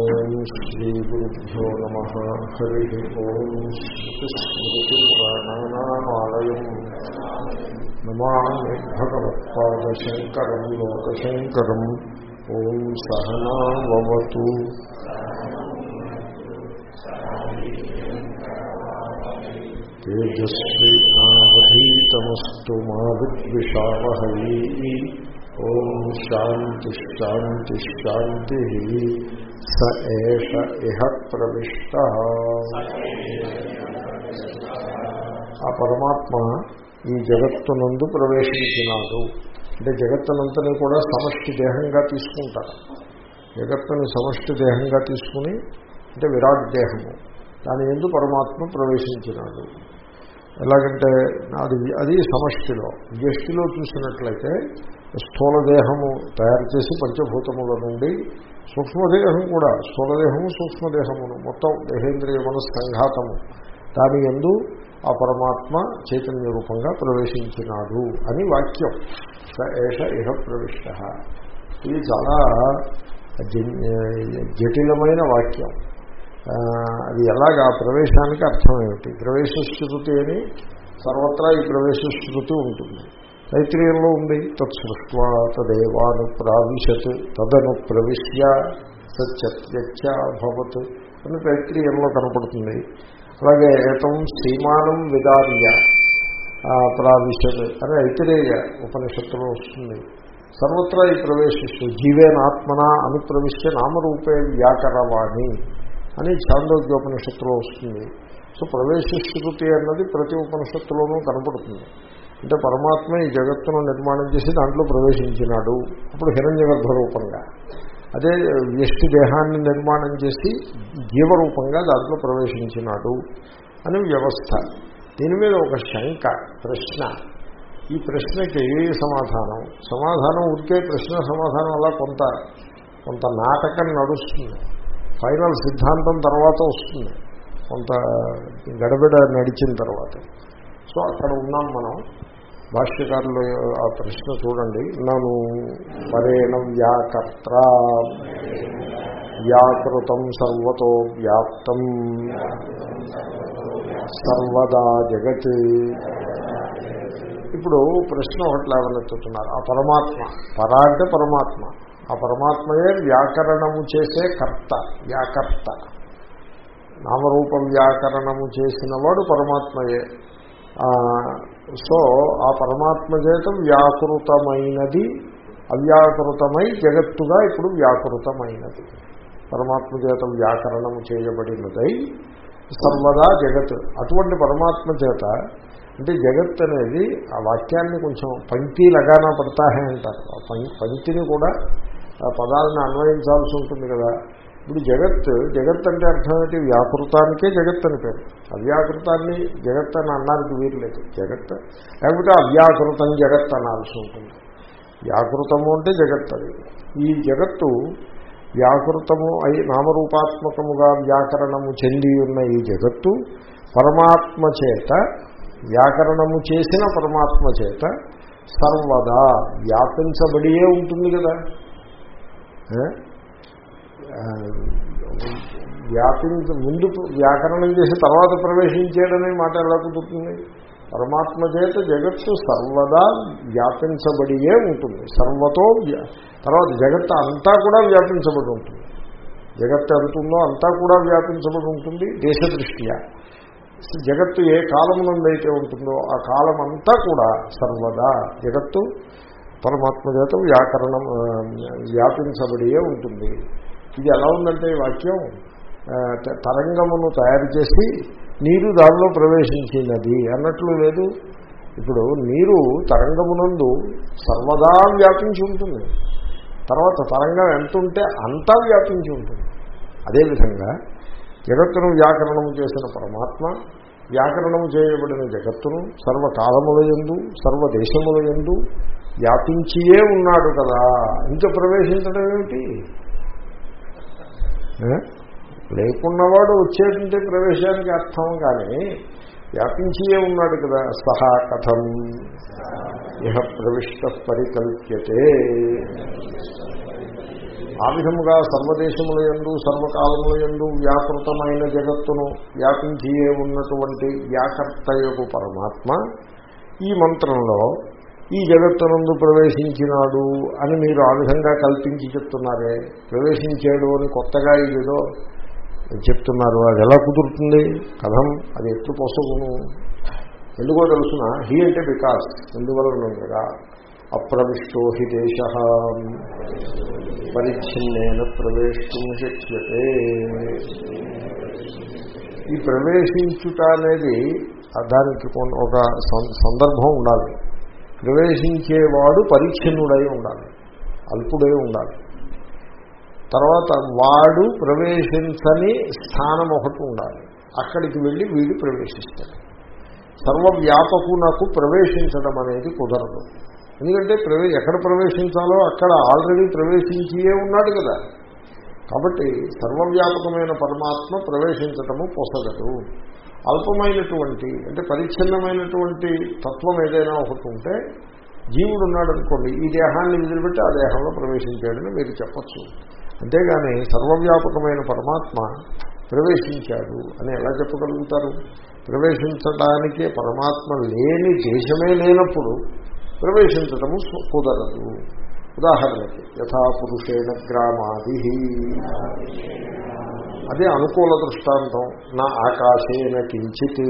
ఓం శ్రీ గురుభ్యో నమ. హరి ఓం స్మృతిస్మృతిపురాణానామాలయం నమామి భగవత్పాదశంకరం లోకశంకరం. ఓం సహనావతు తేజస్వి నావధీతమస్తు మా విద్విషావహీ ఓం శాంతి శాంతి శాంతి స ఏష ఇహ ప్రవిష్ట. ఆ పరమాత్మ ఈ జగత్తునందు ప్రవేశించినాడు. అంటే జగత్తునంతని కూడా సమష్టి దేహంగా తీసుకుంటారు. జగత్తుని సమష్టి దేహంగా తీసుకుని అంటే విరాట్ దేహము. దాని ఎందు పరమాత్మ ప్రవేశించినాడు. ఎలాగంటే అది అది సమష్టిలో వ్యష్టిలో చూసినట్లయితే స్థూల దేహము తయారు చేసి పంచభూతముల నుండి సూక్ష్మదేహం కూడా స్థూలదేహము సూక్ష్మదేహమును మొత్తం దేహేంద్రియ మనస్సంఘాతము దాని ఎందు ఆ పరమాత్మ చైతన్య రూపంగా ప్రవేశించినాడు అని వాక్యం. స ఏష ఇహ ప్రవిష్ట. ఇది చాలా జటిలమైన వాక్యం. అది ఎలాగా ప్రవేశానికి అర్థం ఏమిటి? ప్రవేశ శృతి అని సర్వత్రా ఈ ప్రవేశ శృతి ఉంటుంది. తైత్రీయంలో ఉంది. తత్సృష్వా తదేవాను ప్రావిశత్ తదను ప్రవిశ్య సత్యత్యభవత్ అని తైత్రీయంలో కనపడుతుంది. అలాగే ఏతం సీమానం విదార్య ప్రావిశత్ అని ఐతిరేయ ఉపనిషత్తులో వస్తుంది. సర్వత్రా ఈ ప్రవేశిస్తూ జీవేనాత్మన అనుప్రవిశ్య నామరూపే వ్యాకరవాణి అని చాందోగ్యోపనిషత్తులో వస్తుంది. సో ప్రవేశశ్రుతి అన్నది ప్రతి ఉపనిషత్తులోనూ కనపడుతుంది. అంటే పరమాత్మ ఈ జగత్తును నిర్మాణం చేసి దాంట్లో ప్రవేశించినాడు. అప్పుడు హిరణ్యగర్భ రూపంగా. అదే వ్యష్టి దేహాన్ని నిర్మాణం చేసి జీవరూపంగా దాంట్లో ప్రవేశించినాడు అని వ్యవస్థ. దీని మీద ఒక శంక ప్రశ్న. ఈ ప్రశ్నకి సమాధానం? సమాధానం ఉంటే ప్రశ్న సమాధానం అలా కొంత కొంత నాటకం నడుస్తుంది. ఫైనల్ సిద్ధాంతం తర్వాత వస్తుంది. కొంత గడబిడ నడిచిన తర్వాత. సో అక్కడ ఉన్నాం మనం. భాష్యకారుల ఆ ప్రశ్న చూడండి. నను పరేణం వ్యాకర్త వ్యాకృతం సర్వతో వ్యాప్తం. సర్వదా జగత్. ఇప్పుడు ప్రశ్న ఒకటి లేవనెత్తుతున్నారు. ఆ పరమాత్మ. పరా అంటే పరమాత్మ. ఆ పరమాత్మయే వ్యాకరణము చేసే కర్త. వ్యాకర్త. నామరూప వ్యాకరణము చేసిన వాడు పరమాత్మయే. సో ఆ పరమాత్మ చేత వ్యాకృతమైనది అవ్యాకృతమై జగత్తుగా ఇప్పుడు వ్యాకృతమైనది. పరమాత్మ చేత వ్యాకరణము చేయబడినదై సర్వదా జగత్. అటువంటి పరమాత్మ చేత అంటే జగత్ అనేది ఆ వాక్యాన్ని కొంచెం పంక్తి లగానా పడతాహే అంటారు. పంక్తిని కూడా పదాలను అన్వయించాల్సి ఉంటుంది కదా. ఇప్పుడు జగత్ జగత్ అంటే అర్థం ఏంటి? వ్యాకృతానికే జగత్ అని పేరు. అవ్యాకృతాన్ని జగత్ అని అన్నానికి వీరలేదు జగత్ లేకపోతే అవ్యాకృతం జగత్ అనాల్సి ఉంటుంది. వ్యాకృతము అంటే జగత్ అది. ఈ జగత్తు వ్యాకృతము అయి నామరూపాత్మకముగా వ్యాకరణము చెంది ఉన్న ఈ జగత్తు పరమాత్మ చేత వ్యాకరణము చేసిన పరమాత్మ చేత సర్వదా వ్యాపించబడియే ఉంటుంది కదా. వ్యాపించ ముందు వ్యాకరణం చేసి తర్వాత ప్రవేశించేయడమే మాట ఎలా కుదురుతుంది? పరమాత్మ చేత జగత్తు సర్వదా వ్యాపించబడియే ఉంటుంది. సర్వతో తర్వాత జగత్తు అంతా కూడా వ్యాపించబడి ఉంటుంది. జగత్తు ఎంతుందో అంతా కూడా వ్యాపించబడి ఉంటుంది దేశదృష్ట్యా. జగత్తు ఏ కాలమునందైతే ఉంటుందో ఆ కాలం అంతా కూడా సర్వదా జగత్తు పరమాత్మ చేత వ్యాకరణం వ్యాపించబడియే ఉంటుంది. ఇది ఎలా ఉందంటే ఈ వాక్యం తరంగమును తయారు చేసి నీరు దానిలో ప్రవేశించినది అన్నట్లు లేదు. ఇప్పుడు నీరు తరంగమునందు సర్వదా వ్యాపించి ఉంటుంది. తర్వాత తరంగం ఎంత ఉంటే అంతా వ్యాపించి ఉంటుంది. అదేవిధంగా జగత్తును వ్యాకరణము చేసిన పరమాత్మ వ్యాకరణము చేయబడిన జగత్తును సర్వకాలముల ఎందు సర్వదేశముల ఎందు వ్యాపించియే ఉన్నాడు కదా. ఇంకా ప్రవేశించడం ఏమిటి? లేకున్నవాడు వచ్చేటంటే ప్రవేశానికి అర్థం కానీ వ్యాపించియే ఉన్నాడు కదా సహా కథం. ఇహ ప్రవిష్ట పరికల్ప్యతే. ఆ విధముగా సర్వదేశముల యందు సర్వకాలముల యందు వ్యాపృతమైన జగత్తును వ్యాపించియే ఉన్నటువంటి వ్యాకర్త యొక్క పరమాత్మ ఈ మంత్రంలో ఈ జగత్తునందు ప్రవేశించినాడు అని మీరు ఆ విధంగా కల్పించి చెప్తున్నారే. ప్రవేశించాడు అని కొత్తగా ఇదేదో చెప్తున్నారు. అది ఎలా కుదురుతుంది? కథం అది ఎట్లు పొసగును? ఎందుకో తెలుసిన? హీ అంటే బికాస్ ఎందువలన కదా? అప్రవిష్టో హి దేశ. పరిచ్ఛిన్నేన ప్రవేశం శక్యతే. ఈ ప్రవేశించుట అనేది దానికి ఒక సందర్భం ఉండాలి. ప్రవేశించేవాడు పరిచ్ఛిన్నుడై ఉండాలి. అల్పుడై ఉండాలి. తర్వాత వాడు ప్రవేశించని స్థానం ఒకటి ఉండాలి. అక్కడికి వెళ్ళి వీడు ప్రవేశిస్తాడు. సర్వవ్యాపకునకు ప్రవేశించడం అనేది కుదరదు. ఎందుకంటే ప్రవే ఎక్కడ ప్రవేశించాలో అక్కడ ఆల్రెడీ ప్రవేశించియే ఉన్నాడు కదా. కాబట్టి సర్వవ్యాపకమైన పరమాత్మ ప్రవేశించటము పొసగదు. అల్పమైనటువంటి అంటే పరిచ్ఛిన్నమైనటువంటి తత్వం ఏదైనా ఒకటి ఉంటే జీవుడు ఉన్నాడు అనుకోండి ఈ దేహాన్ని వదిలిపెట్టి ఆ దేహంలో ప్రవేశించాడని మీరు చెప్పచ్చు. అంతేగాని సర్వవ్యాపకమైన పరమాత్మ ప్రవేశించాడు అని ఎలా చెప్పగలుగుతారు? ప్రవేశించడానికే పరమాత్మ లేని దేశమే లేనప్పుడు ప్రవేశించటము కుదరదు. ఉదాహరణకి యథా పురుషేణ గ్రామాది. అదే అనుకూల దృష్టాంతం. నా ఆకాశేన కించిత్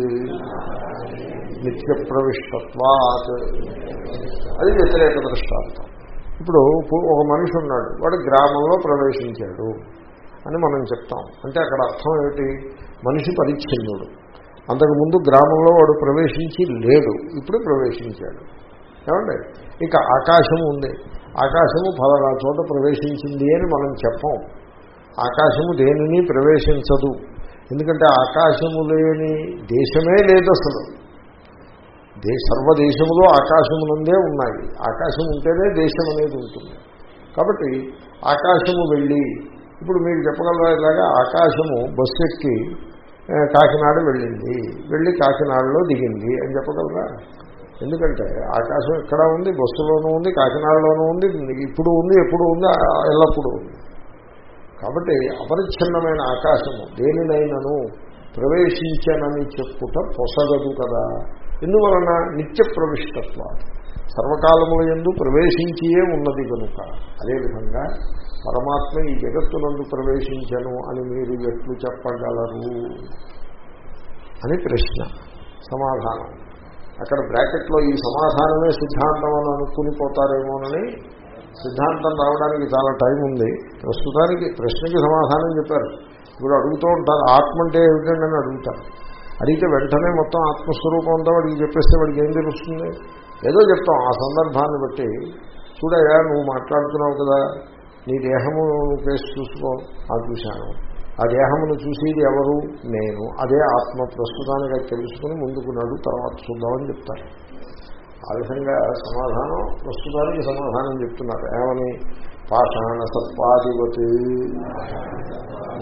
నిత్య ప్రవిష్టత్వాత్ అది వ్యతిరేక దృష్టాంతం. ఇప్పుడు ఒక మనిషి ఉన్నాడు. వాడు గ్రామంలో ప్రవేశించాడు అని మనం చెప్తాం. అంటే అక్కడ అర్థం ఏమిటి? మనిషి పరిచ్ఛిన్నుడు. అంతకుముందు గ్రామంలో వాడు ప్రవేశించి లేడు. ఇప్పుడు ప్రవేశించాడు. ఏమండి? ఇక ఆకాశము ఉంది. ఆకాశము ఫలానా చోట ప్రవేశించింది అని మనం చెప్పం. ఆకాశము దేనిని ప్రవేశించదు. ఎందుకంటే ఆకాశము లేని దేశమే లేదు అసలు. దే సర్వదేశములో ఆకాశమునందే ఉన్నాయి. ఆకాశం ఉంటేనే దేశం అనేది ఉంటుంది. కాబట్టి ఆకాశము వెళ్ళి ఇప్పుడు మీరు చెప్పగలరా ఇలాగా? ఆకాశము బస్సు ఎక్కి కాకినాడ వెళ్ళింది. వెళ్ళి కాకినాడలో దిగింది అని చెప్పగలరా? ఎందుకంటే ఆకాశం ఎక్కడ ఉంది? బస్సులోనూ ఉంది కాకినాడలోనూ ఉంది. ఇప్పుడు ఉంది ఎప్పుడు ఉంది? ఎల్లప్పుడూ ఉంది. కాబట్టి అపరిచ్ఛిన్నమైన ఆకాశము దేనినైనాను ప్రవేశించనని చెప్పుట పొసగదు కదా. ఎందువలన? నిత్య ప్రవిష్టత్వ సర్వకాలముల ఎందు ప్రవేశించియే ఉన్నది కనుక అదేవిధంగా పరమాత్మ ఈ జగత్తునందు ప్రవేశించను అని మీరు ఎట్లు చెప్పగలరు? అని ప్రశ్న. సమాధానం. అక్కడ బ్రాకెట్లో ఈ సమాధానమే సిద్ధాంతం అని అనుకుని పోతారేమోనని సిద్ధాంతం రావడానికి చాలా టైం ఉంది. ప్రస్తుతానికి ప్రశ్నకి సమాధానం చెప్పారు. ఇప్పుడు అడుగుతూ ఉంటారు ఆత్మ అంటే ఏమిటండి అని అడుగుతారు. అడిగితే వెంటనే మొత్తం ఆత్మస్వరూపం అంతా వాడికి చెప్పేస్తే వాడికి ఏం తెలుస్తుంది? ఏదో చెప్తాం. ఆ సందర్భాన్ని బట్టి చూడయా నువ్వు మాట్లాడుతున్నావు కదా నీ దేహము కేసు చూసుకో. ఆ చూశాను. ఆ దేహమును చూసేది ఎవరు? నేను. అదే ఆత్మ. ప్రస్తుతానికి తెలుసుకుని ముందుకు నడు తర్వాత చూద్దామని చెప్తారు. ఆ విధంగా సమాధానం ప్రస్తుతానికి సమాధానం చెప్తున్నారు. ఏమని? పాషాణ సత్పాదివత్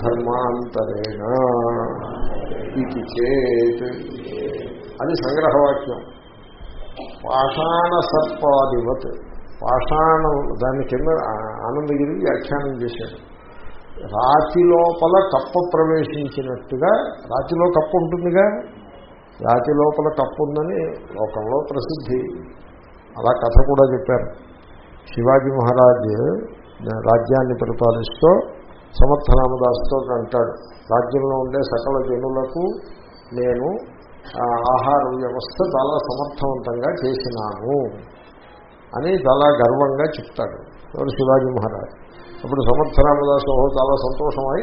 ధర్మాంతరేణ ఇది చేత్ అది సంగ్రహవాక్యం. పాషాణ సర్పాదివత్ పాషాణం దాని కింద ఆనందగిరి వ్యాఖ్యానం చేశాడు. రాతి లోపల కప్ప ప్రవేశించినట్టుగా రాతిలో కప్ప ఉంటుందిగా? రాతి లోపల కప్పు ఉందని లోకంలో ప్రసిద్ధి. అలా కథ కూడా చెప్పారు. శివాజీ మహారాజ్ రాజ్యాన్ని పరిపాలిస్తూ సమర్థరామదాస్తో అంటాడు. రాజ్యంలో ఉండే సకల జనులకు నేను ఆ, ఆహార వ్యవస్థ చాలా సమర్థవంతంగా చేసినాను అని చాలా గర్వంగా చెప్తాడు ఎవరు శివాజీ మహారాజ్. అప్పుడు సమర్థరామదాస్ ఓహో చాలా సంతోషమై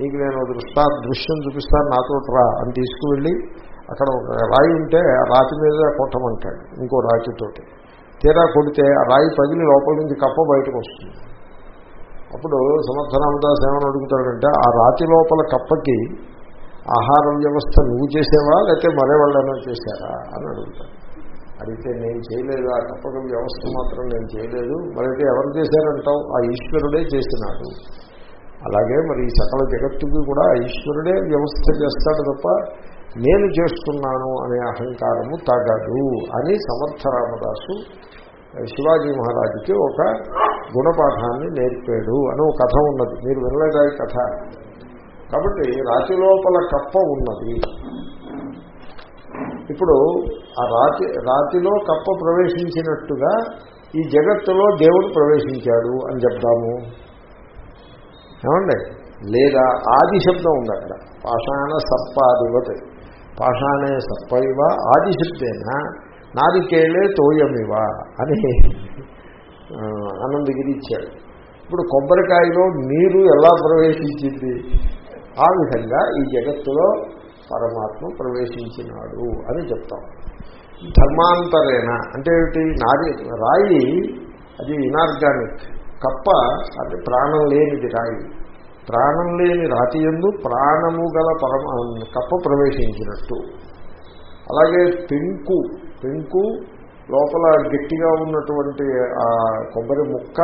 నీకు నేను దృష్టా దృశ్యం చూపిస్తాను నాతో రా అని తీసుకువెళ్ళి అక్కడ ఒక రాయి ఉంటే ఆ రాతి మీద కొట్టమంటాడు ఇంకో రాతితోటి. తీరా కొడితే ఆ రాయి పగిలి లోపల నుంచి కప్ప బయటకు వస్తుంది. అప్పుడు సమర్థరామదాస్ ఏమని అడుగుతాడంటే ఆ రాతి లోపల కప్పకి ఆహార వ్యవస్థ నువ్వు చేసేవా లేకపోతే మరే వాళ్ళైనా చేశారా అని అడుగుతాడు. అడిగితే నేను చేయలేదు ఆ కప్పక వ్యవస్థ మాత్రం నేను చేయలేదు. మరైతే ఎవరు చేశారంటావు? ఆ ఈశ్వరుడే చేసినాడు. అలాగే మరి ఈ సకల జగత్తుకి కూడా ఈశ్వరుడే వ్యవస్థ చేస్తాడు తప్ప నేను చేస్తున్నాను అనే అహంకారము తగదు అని సమర్థ రామదాసు శివాజీ మహారాజుకి ఒక గుణపాఠాన్ని నేర్పాడు అని ఒక కథ ఉన్నది. మీరు వినలేదా ఈ కథ? కాబట్టి రాతి లోపల కప్ప ఉన్నది. ఇప్పుడు ఆ రాతి రాతిలో కప్ప ప్రవేశించినట్టుగా ఈ జగత్తులో దేవుడు ప్రవేశించాడు అని చెప్తాము ఏమండి? లేదా ఆది శబ్దం ఉంది అక్కడ. పాషాణ సర్పాధిపతి పాషాణే సర్పైవ ఆదిశబ్దేన నారికేళే తోయమివ అని ఆనందగిరి ఇచ్చాడు. ఇప్పుడు కొబ్బరికాయలో నీరు ఎలా ప్రవేశించింది? ఆ విధంగా ఈ జగత్తులో పరమాత్మ ప్రవేశించినాడు అని చెప్తాం. ధర్మాంతరేణ అంటే ఏమిటి? నాది రాయి అది ఇనార్గానిక్. కప్ప అది ప్రాణం లేనిది రాయి. ప్రాణం లేని రాతి ఎందు ప్రాణము గల పరమ కప్ప ప్రవేశించినట్టు. అలాగే పెంకు పెంకు లోపల గట్టిగా ఉన్నటువంటి ఆ కొబ్బరి ముక్క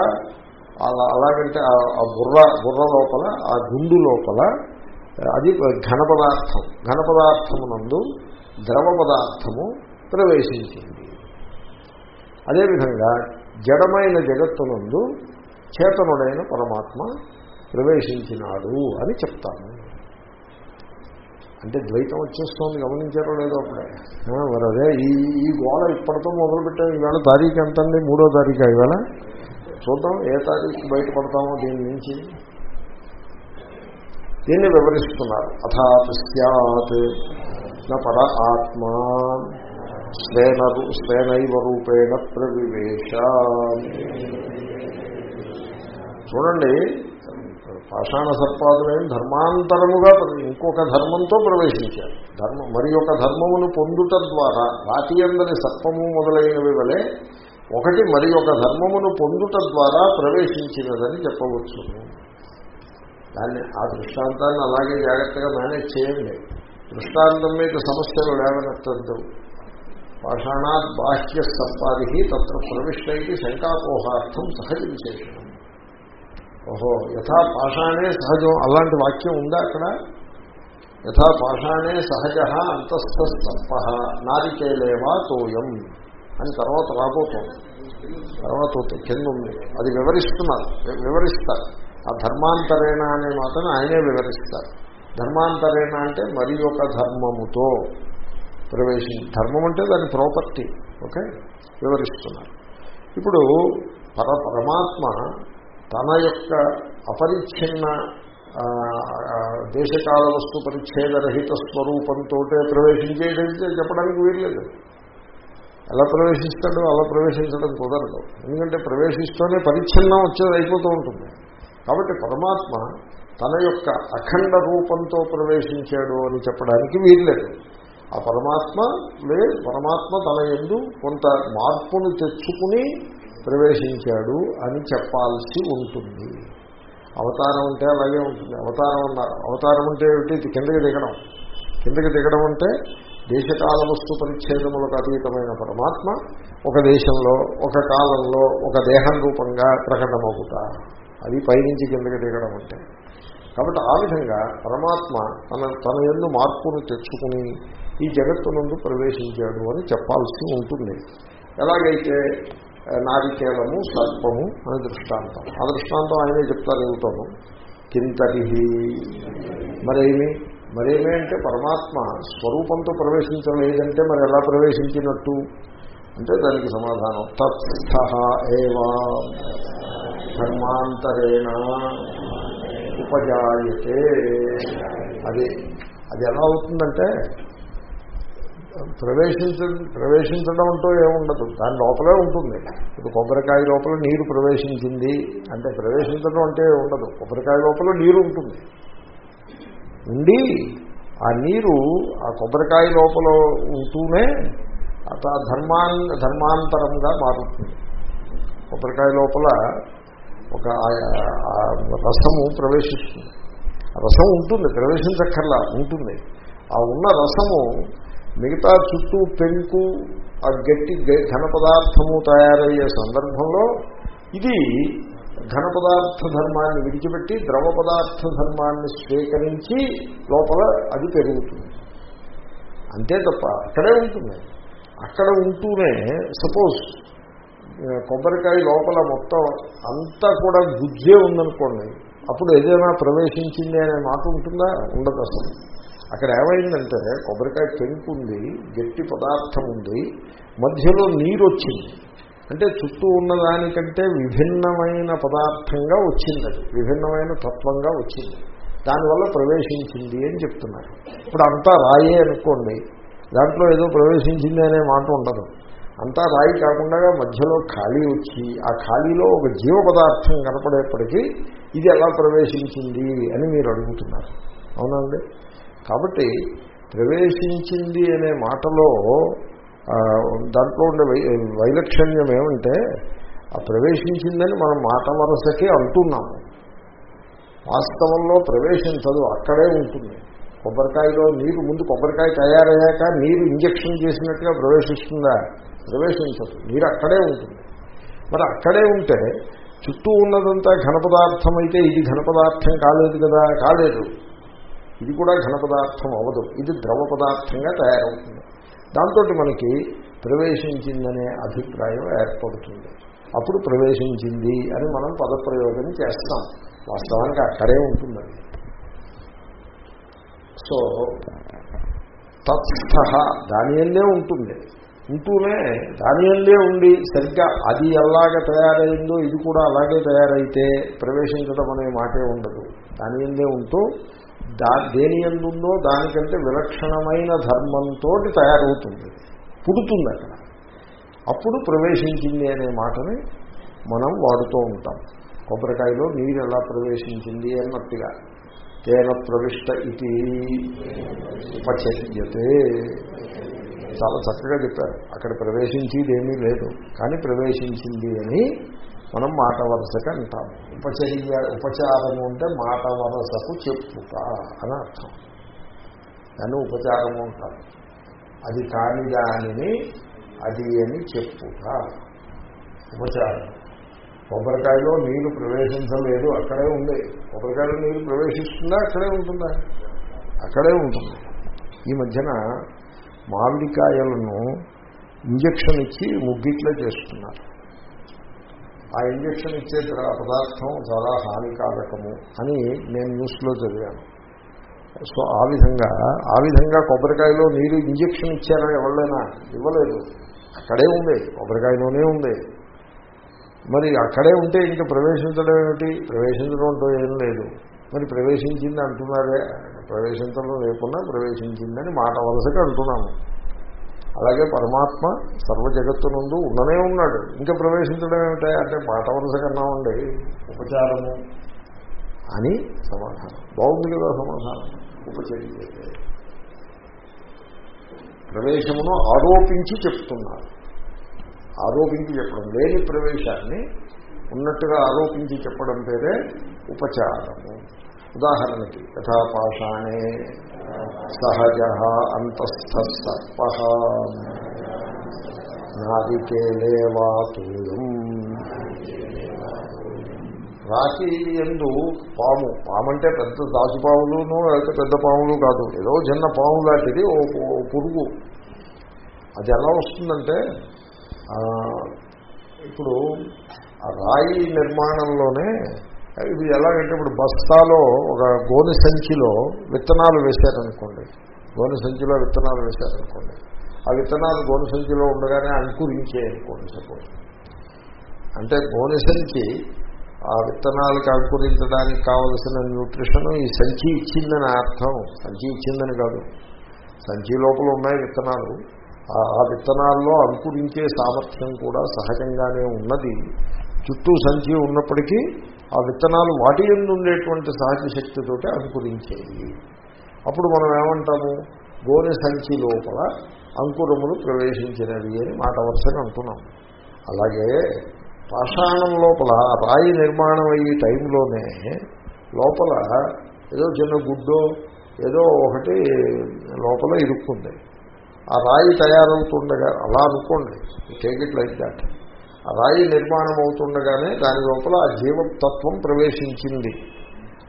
అలా అలాగంటే ఆ- ఆ బుర్ర బుర్ర లోపల ఆ గుండు లోపల అది ఘన పదార్థం ఘన పదార్థమునందు ద్రవ పదార్థము ప్రవేశించింది. అదేవిధంగా జడమైన జగత్తునందు చేతనుడైన పరమాత్మ ప్రవేశించినాడు అని చెప్తాను. అంటే ద్వైతం వచ్చేస్తోంది గమనించారో లేదో అప్పుడే. మరి అదే ఈ ఈ గోళ ఇప్పటితో మొదలుపెట్టాం. ఈవేళ తారీఖు ఎంత అండి మూడో తారీఖు ఈవేళ చూద్దాం ఏ తారీఖు బయటపడతామో దీని నుంచి. దీన్ని వివరిస్తున్నారు. అథాత్ సత్ న పర ఆత్మ స్వేన స్వేనైవ రూపేణ ప్రవివేశ. చూడండి పాషాణ సర్పాదులైన ధర్మాంతరముగా ఇంకొక ధర్మంతో ప్రవేశించారు. ధర్మం మరి ఒక ధర్మమును పొందుట ద్వారా రాతి అందరి సర్పము మొదలైనవి వలె ఒకటి మరి ఒక ధర్మమును పొందుట ద్వారా ప్రవేశించినదని చెప్పవచ్చు. దాన్ని ఆ దృష్టాంతాన్ని అలాగే జాగ్రత్తగా మేనేజ్ చేయండి. దృష్టాంతం మీద సమస్యలు లేవనెత్తద్దు. పాషాణాత్ బాహ్య సర్పాది తత్ర ప్రవిష్టైకి శంకాపోహార్థం సహజ విశేషణం ఓహో యథా పాషాణే సహజం. అలాంటి వాక్యం ఉందా అక్కడ? యథా పాషాణే సహజ అంతస్థ సర్ప నారికేలేవా తోయం అని తర్వాత రాబోతోంది. తర్వాత కింద ఉంది. అది వివరిస్తున్నారు. వివరిస్తారు. ఆ ధర్మాంతరేణ అనే మాటను ఆయనే వివరిస్తారు. ధర్మాంతరేణ అంటే మరి ఒక ధర్మముతో ప్రవేశం ధర్మం అంటే దాని ప్రాపర్టీ ఓకే? వివరిస్తున్నారు. ఇప్పుడు పర పరమాత్మ తన యొక్క అపరిచ్ఛిన్న దేశకాల వస్తు పరిచ్ఛేదరహిత స్వరూపంతో ప్రవేశించేది చెప్పడానికి వీల్లేదు. ఎలా ప్రవేశిస్తాడో అలా ప్రవేశించడం కుదరదు. ఎందుకంటే ప్రవేశిస్తూనే పరిచ్ఛిన్నం వచ్చేది అయిపోతూ ఉంటుంది. కాబట్టి పరమాత్మ తన యొక్క అఖండ రూపంతో ప్రవేశించాడు అని చెప్పడానికి వీల్లేదు. ఆ పరమాత్మ లే పరమాత్మ తన ఎందు కొంత మార్పును తెచ్చుకుని ప్రవేశించాడు అని చెప్పాల్సి ఉంటుంది. అవతారం అంటే అలాగే ఉంటుంది. అవతారం అన్నారు. అవతారం అంటే ఏమిటి? ఇది కిందకి దిగడం. కిందకి దిగడం అంటే దేశకాల వస్తు పరిచ్ఛేదములకు అతీతమైన పరమాత్మ ఒక దేశంలో ఒక కాలంలో ఒక దేహం రూపంగా ప్రకటమవుట. అది పైనుంచి కిందకి దిగడం అంటే. కాబట్టి ఆ విధంగా పరమాత్మ తన తన ఎందు మార్పును తెచ్చుకుని ఈ జగత్తు నుండి ప్రవేశించాడు అని చెప్పాల్సి ఉంటుంది. ఎలాగైతే నారికేలము సర్పము అని దృష్టాంతం. ఆ దృష్టాంతం ఆయనే చెప్తారు ఏమిటోను కింతటి మరేమి? మరేమి అంటే పరమాత్మ స్వరూపంతో ప్రవేశించలేదంటే మరి ఎలా ప్రవేశించినట్టు? అంటే దానికి సమాధానం. తత్స్థ ఏవా ధర్మాంతరేణ ఉపజాయతే. అది అది ఎలా అవుతుందంటే ప్రవేశించ ప్రవేశించడం అంటూ ఏముండదు. దాని లోపలే ఉంటుంది. ఇప్పుడు కొబ్బరికాయ లోపల నీరు ప్రవేశించింది అంటే ప్రవేశించడం అంటే ఉండదు కొబ్బరికాయ లోపల నీరు ఉంటుంది. ఉండి ఆ నీరు ఆ కొబ్బరికాయ లోపల ఉంటూనే అత ధర్మాన్ ధర్మాంతరంగా మారుతుంది. కొబ్బరికాయ లోపల ఒక రసము ప్రవేశిస్తుంది. రసం ఉంటుంది. ప్రవేశించక్కర్లా ఉంటుంది. ఆ ఉన్న రసము మిగతా చుట్టూ పెంకు ఆ గట్టి ఘన పదార్థము తయారయ్యే సందర్భంలో ఇది ఘన పదార్థ ధర్మాన్ని విడిచిపెట్టి ద్రవ పదార్థ ధర్మాన్ని స్వీకరించి లోపల అది పెరుగుతుంది. అంతే తప్ప అక్కడే ఉంటుంది అక్కడ ఉంటూనే సపోజ్ కొబ్బరికాయ లోపల మొత్తం అంతా కూడా గుజ్జే ఉందనుకోండి అప్పుడు ఏదైనా ప్రవేశించింది అనే మాట ఉంటుందా? ఉండదు అసలు. అక్కడ ఏమైందంటే కొబ్బరికాయ పెంకు ఉంది గట్టి పదార్థం ఉంది మధ్యలో నీరు వచ్చింది అంటే చుట్టూ ఉన్నదానికంటే విభిన్నమైన పదార్థంగా వచ్చింది అది. విభిన్నమైన తత్వంగా వచ్చింది. దానివల్ల ప్రవేశించింది అని చెప్తున్నారు. ఇప్పుడు అంతా రాయే అనుకోండి దాంట్లో ఏదో ప్రవేశించింది అనే మాట ఉండదు. అంతా రాయి కాకుండా మధ్యలో ఖాళీ వచ్చి ఆ ఖాళీలో ఒక జీవ పదార్థం కనపడేప్పటికీ ఇది ఎలా ప్రవేశించింది అని మీరు అడుగుతున్నారు. అవునండి కాబట్టి ప్రవేశించింది అనే మాటలో దాంట్లో ఉండే వై వైలక్షణ్యం ఏమంటే ఆ ప్రవేశించిందని మనం మాట వరసకే అంటున్నాము. వాస్తవంలో ప్రవేశించదు అక్కడే ఉంటుంది. కొబ్బరికాయలో నీరు ముందు కొబ్బరికాయ తయారయ్యాక నీరు ఇంజక్షన్ చేసినట్టుగా ప్రవేశిస్తుందా? ప్రవేశించదు. నీరు అక్కడే ఉంటుంది. మరి అక్కడే ఉంటే చుట్టూ ఉన్నదంతా ఘనపదార్థం అయితే ఇది ఘనపదార్థం కాలేదు కదా? కాలేదు. ఇది కూడా ఘనపదార్థం అవ్వదు. ఇది ద్రవ పదార్థంగా తయారవుతుంది. దాంతో మనకి ప్రవేశించిందనే అభిప్రాయం ఏర్పడుతుంది. అప్పుడు ప్రవేశించింది అని మనం పదప్రయోగం చేస్తాం. వాస్తవానికి అక్కడే ఉంటుందండి. సో తత్స్థ దానియల్లే ఉంటుంది. ఉంటూనే దానియల్లే ఉండి సరిగ్గా అది ఎలాగ తయారైందో ఇది కూడా అలాగే తయారైతే ప్రవేశించడం అనే మాటే ఉండదు. దానియల్లే ఉంటూ దా దేని ఎందుందో దానికంటే విలక్షణమైన ధర్మంతో తయారవుతుంది. పుడుతుంది అక్కడ. అప్పుడు ప్రవేశించింది అనే మాటని మనం వాడుతూ ఉంటాం. కొబ్బరికాయలో నీరు ఎలా ప్రవేశించింది అన్నట్టుగా. తేన ప్రవిష్ట ఇది ఉపచర్యతే. చాలా చక్కగా చెప్పారు. అక్కడ ప్రవేశించేది ఏమీ లేదు. కానీ ప్రవేశించింది అని మనం మాట వరుసగా అంటాం. ఉపచర్య ఉపచారము అంటే మాట వరసకు చెప్పుట అని అర్థం. దాన్ని ఉపచారము అంటారు అది కాని దానిని అది అని చెప్పుట. ఉపచారం. కొబ్బరికాయలో నీరు ప్రవేశించలేదు అక్కడే ఉంది. కొబ్బరికాయలో నీరు ప్రవేశిస్తుందా అక్కడే ఉంటుందా? అక్కడే ఉంటుంది. ఈ మధ్యన మామిడికాయలను ఇంజక్షన్ ఇచ్చి ముగ్గిట్లో చేస్తున్నారు. ఆ ఇంజక్షన్ ఇచ్చే పదార్థం చాలా హానికారకము అని నేను న్యూస్లో చదివాను. సో ఆ విధంగా ఆ విధంగా కొబ్బరికాయలో నీరు ఇంజక్షన్ ఇచ్చారా ఎవరైనా ఇవ్వలేదు. అక్కడే ఉంది కొబ్బరికాయలోనే ఉంది. మరి అక్కడే ఉంటే ఇంకా ప్రవేశించడం ఏమిటి? ప్రవేశించడం అంటూ ఏం లేదు. మరి ప్రవేశించింది అంటున్నారే ప్రవేశించడం లేకుండా ప్రవేశించిందని మాట వలసగా అంటున్నాము. అలాగే పరమాత్మ సర్వ జగత్తునందు ఉండనే ఉన్నాడు. ఇంకా ప్రవేశించడం ఏమిటా? అంటే మాట వలస కన్నామండి ఉపచారము. అని సమాధానం. బాగుంది కదా సమాధానం. ఉపచర్య ప్రవేశమును ఆరోపించి చెప్తున్నారు. ఆరోపించి చెప్పడం లేని ప్రవేశాన్ని ఉన్నట్టుగా ఆరోపించి చెప్పడం పేరే ఉపచారము. ఉదాహరణకి యథాపాషాణే. సహజ అంతస్థ సర్ప నాదికేలేవాతూయం రాతి ఎందు పాము పాము అంటే పెద్ద దాచుపాములును లేకపోతే పెద్ద పాములు కాదు. ఏదో చిన్న పాము లాంటిది ఓ పురుగు. అది ఎలా వస్తుందంటే ఇప్పుడు ఆ రాయి నిర్మాణంలోనే ఇది ఎలాగంటే ఇప్పుడు బస్తాలో ఒక గోని సంచిలో విత్తనాలు వేశారనుకోండి. గోని సంచిలో విత్తనాలు వేశారనుకోండి. ఆ విత్తనాలు గోని సంచిలో ఉండగానే అంకురించేయనుకోండి సపోజ్. అంటే గోని సంచి ఆ విత్తనాలకు అంకురించడానికి కావలసిన న్యూట్రిషన్ ఈ సంచి ఇచ్చిందని అర్థం. సంచి ఇచ్చిందని కాదు. సంచి లోపల ఉన్నాయి విత్తనాలు. ఆ విత్తనాల్లో అంకురించే సామర్థ్యం కూడా సహజంగానే ఉన్నది. చుట్టూ సంచి ఉన్నప్పటికీ ఆ విత్తనాలు వాటి ఎందు ఉండేటువంటి సహజ శక్తితోటి అంకురించేవి అప్పుడు మనం ఏమంటాము? గోనె సంచి లోపల అంకురములు ప్రవేశించినవి అని మాట వరుసగా అంటున్నాం. అలాగే పాషాణం లోపల రాయి నిర్మాణం అయ్యే టైంలోనే లోపల ఏదో చిన్న గుడ్డో ఏదో ఒకటి లోపల ఇరుక్కుంది. ఆ రాయి తయారవుతుండగా అలా అనుకోండి టేక్ ఇట్ లైక్ దాట్ రాయి నిర్మాణం అవుతుండగానే దాని లోపల ఆ జీవతత్వం ప్రవేశించింది.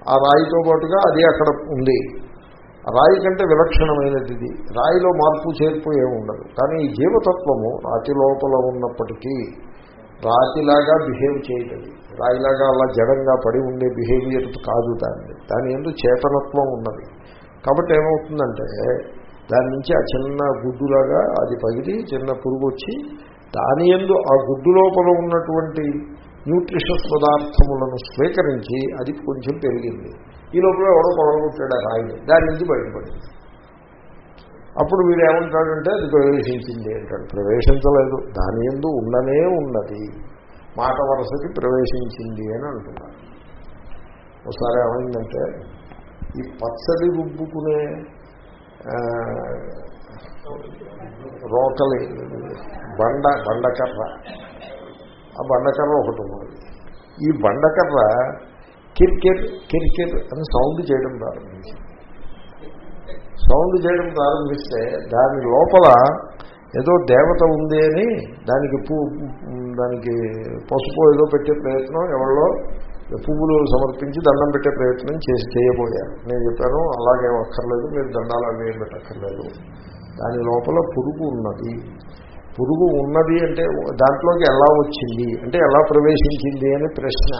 ఆ రాయితో పాటుగా అది అక్కడ ఉంది. రాయి కంటే విలక్షణమైనది ఇది. రాయిలో మార్పు చేర్పు ఏముండదు ఉండదు. కానీ ఈ జీవతత్వము రాతి లోపల ఉన్నప్పటికీ రాతిలాగా బిహేవ్ చేయలేదు రాయిలాగా అలా జడంగా పడి ఉండే బిహేవియర్ కాదు దాన్ని. దాని ఎందుకు చేతనత్వం ఉన్నది. కాబట్టి ఏమవుతుందంటే దాని నుంచి ఆ చిన్న గుడ్డులాగా అది పగిలి చిన్న పురుగు వచ్చి దాని ఎందు ఆ గుడ్డు లోపల ఉన్నటువంటి న్యూట్రిషస్ పదార్థములను స్వీకరించి అది కొంచెం పెరిగింది. ఈ లోపల ఎవడో పొడగొట్టాడు ఆ రాయిని. దాని నుంచి బయటపడింది. అప్పుడు వీడు ఏమంటాడంటే అది ప్రవేశించింది అంటాడు. ప్రవేశించలేదు. దాని ఎందు ఉండనే ఉన్నది. మాట వరసకి ప్రవేశించింది అని అంటున్నారు ఒకసారి ఏమైందంటే ఈ పచ్చడి రుబ్బుకునే రోకలి బండ బండకర్ర. ఆ బండకర్ర ఒకటి ఉన్నది ఈ బండకర్ర కిర్కిర్ కిర్కిర్ అని సౌండ్ చేయడం ప్రారంభించింది. సౌండ్ చేయడం ప్రారంభిస్తే దాని లోపల ఏదో దేవత ఉంది అని దానికి పూ దానికి పసుపు ఏదో పెట్టే ప్రయత్నం ఎవరిలో పువ్వులు సమర్పించి దండం పెట్టే ప్రయత్నం చేసి చేయబోయారు. నేను చెప్పాను అలాగే అక్కర్లేదు మీరు దండాలు అవి ఏం పెట్టక్కర్లేదు. దాని లోపల పురుగు ఉన్నది. పురుగు ఉన్నది అంటే దాంట్లోకి ఎలా వచ్చింది? అంటే ఎలా ప్రవేశించింది అని ప్రశ్న.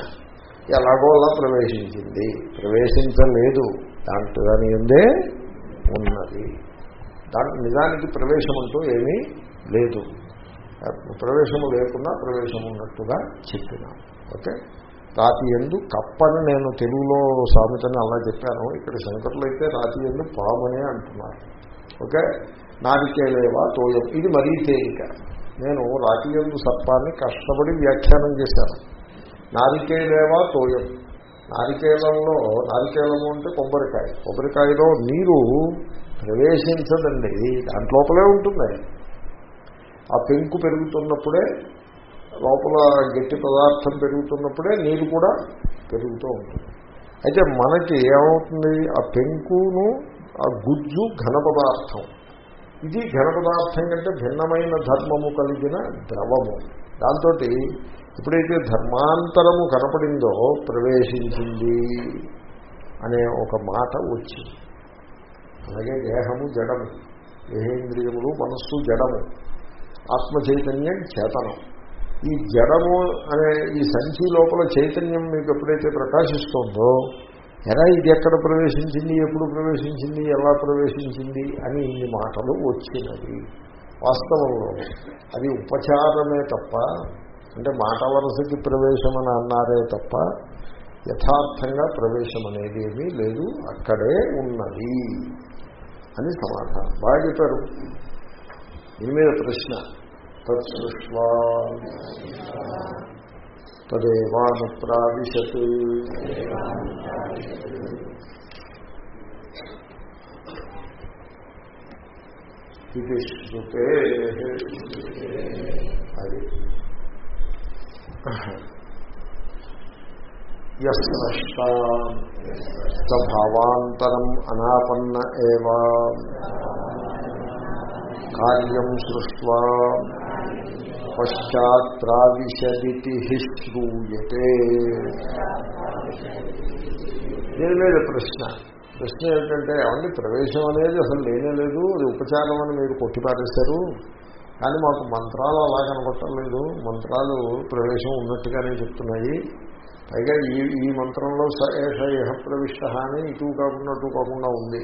ఎలాగో అలా ప్రవేశించింది. ప్రవేశించలేదు. దాంట్లో దాని ఉందే ఉన్నది. దాంట్లో నిజానికి ప్రవేశం అంటూ ఏమీ లేదు. ప్రవేశము లేకుండా ప్రవేశం ఉన్నట్టుగా చెప్పినాం. ఓకే? రాతి ఎందు కప్పని నేను తెలుగులో సామెతని అలా చెప్పాను. ఇక్కడ శంకర్లు అయితే రాతి ఎందు పామనే అంటున్నారు. ఓకే? నారికేలేవా తోయం. ఇది మరీ తేలిక. నేను రాతి ఎందు సర్పాన్ని కష్టపడి వ్యాఖ్యానం చేశాను. నారికేలేవా తోయం. నారికేలంలో నారికేలము అంటే కొబ్బరికాయ. కొబ్బరికాయలో నీరు ప్రవేశించదండి. దాంట్లోపలే ఉంటుంది. ఆ పెంకు పెరుగుతున్నప్పుడే లోపల గట్టి పదార్థం పెరుగుతున్నప్పుడే నీరు కూడా పెరుగుతూ ఉంటుంది. అయితే మనకి ఏమవుతుంది? ఆ పెంకును ఆ గుజ్జు ఘన పదార్థం. ఇది ఘన పదార్థం కంటే భిన్నమైన ధర్మము కలిగిన ద్రవము. దాంతో ఎప్పుడైతే ధర్మాంతరము కనపడిందో ప్రవేశించింది అనే ఒక మాట వచ్చింది. అలాగే దేహము జడము దేహేంద్రియములు మనస్సు జడము ఆత్మ చైతన్యం చేతనం. ఈ జడము అనే ఈ సంచి లోపల చైతన్యం మీకు ఎప్పుడైతే ప్రకాశిస్తుందో ఎరా ఇది ఎక్కడ ప్రవేశించింది ఎప్పుడు ప్రవేశించింది ఎలా ప్రవేశించింది అని ఇన్ని మాటలు వచ్చినవి. వాస్తవంలో అది ఉపచారమే తప్ప అంటే మాట వరసకి ప్రవేశం అని అన్నారే తప్ప యథార్థంగా ప్రవేశం అనేది ఏమీ లేదు అక్కడే ఉన్నది అని సమాధానం. బాగా చెప్పారు. దీని మీద ప్రశ్న. తత్సృష్వా. తదేవాను ప్రావిశత్ ఇది శృతే. అది. యస్రష్ట అనాపన్న ఏవా. కార్యం సృష్వా పశ్చాత్రావిశదితి శ్రూయతే. దీని మీద ప్రశ్న. ప్రశ్న ఏమిటంటే అవన్నీ ప్రవేశం అనేది అసలు లేనే లేదు అది ఉపచారం అని మీరు కొట్టిపారేశారు. కానీ మాకు మంత్రాలు అలా కనపడటం లేదు. మంత్రాలు ప్రవేశం ఉన్నట్టుగానే చెప్తున్నాయి. పైగా ఈ ఈ మంత్రంలో సయేష ఇహ ప్రవిష్ట అని ఇటు కాకుండా అటు కాకుండా ఉంది.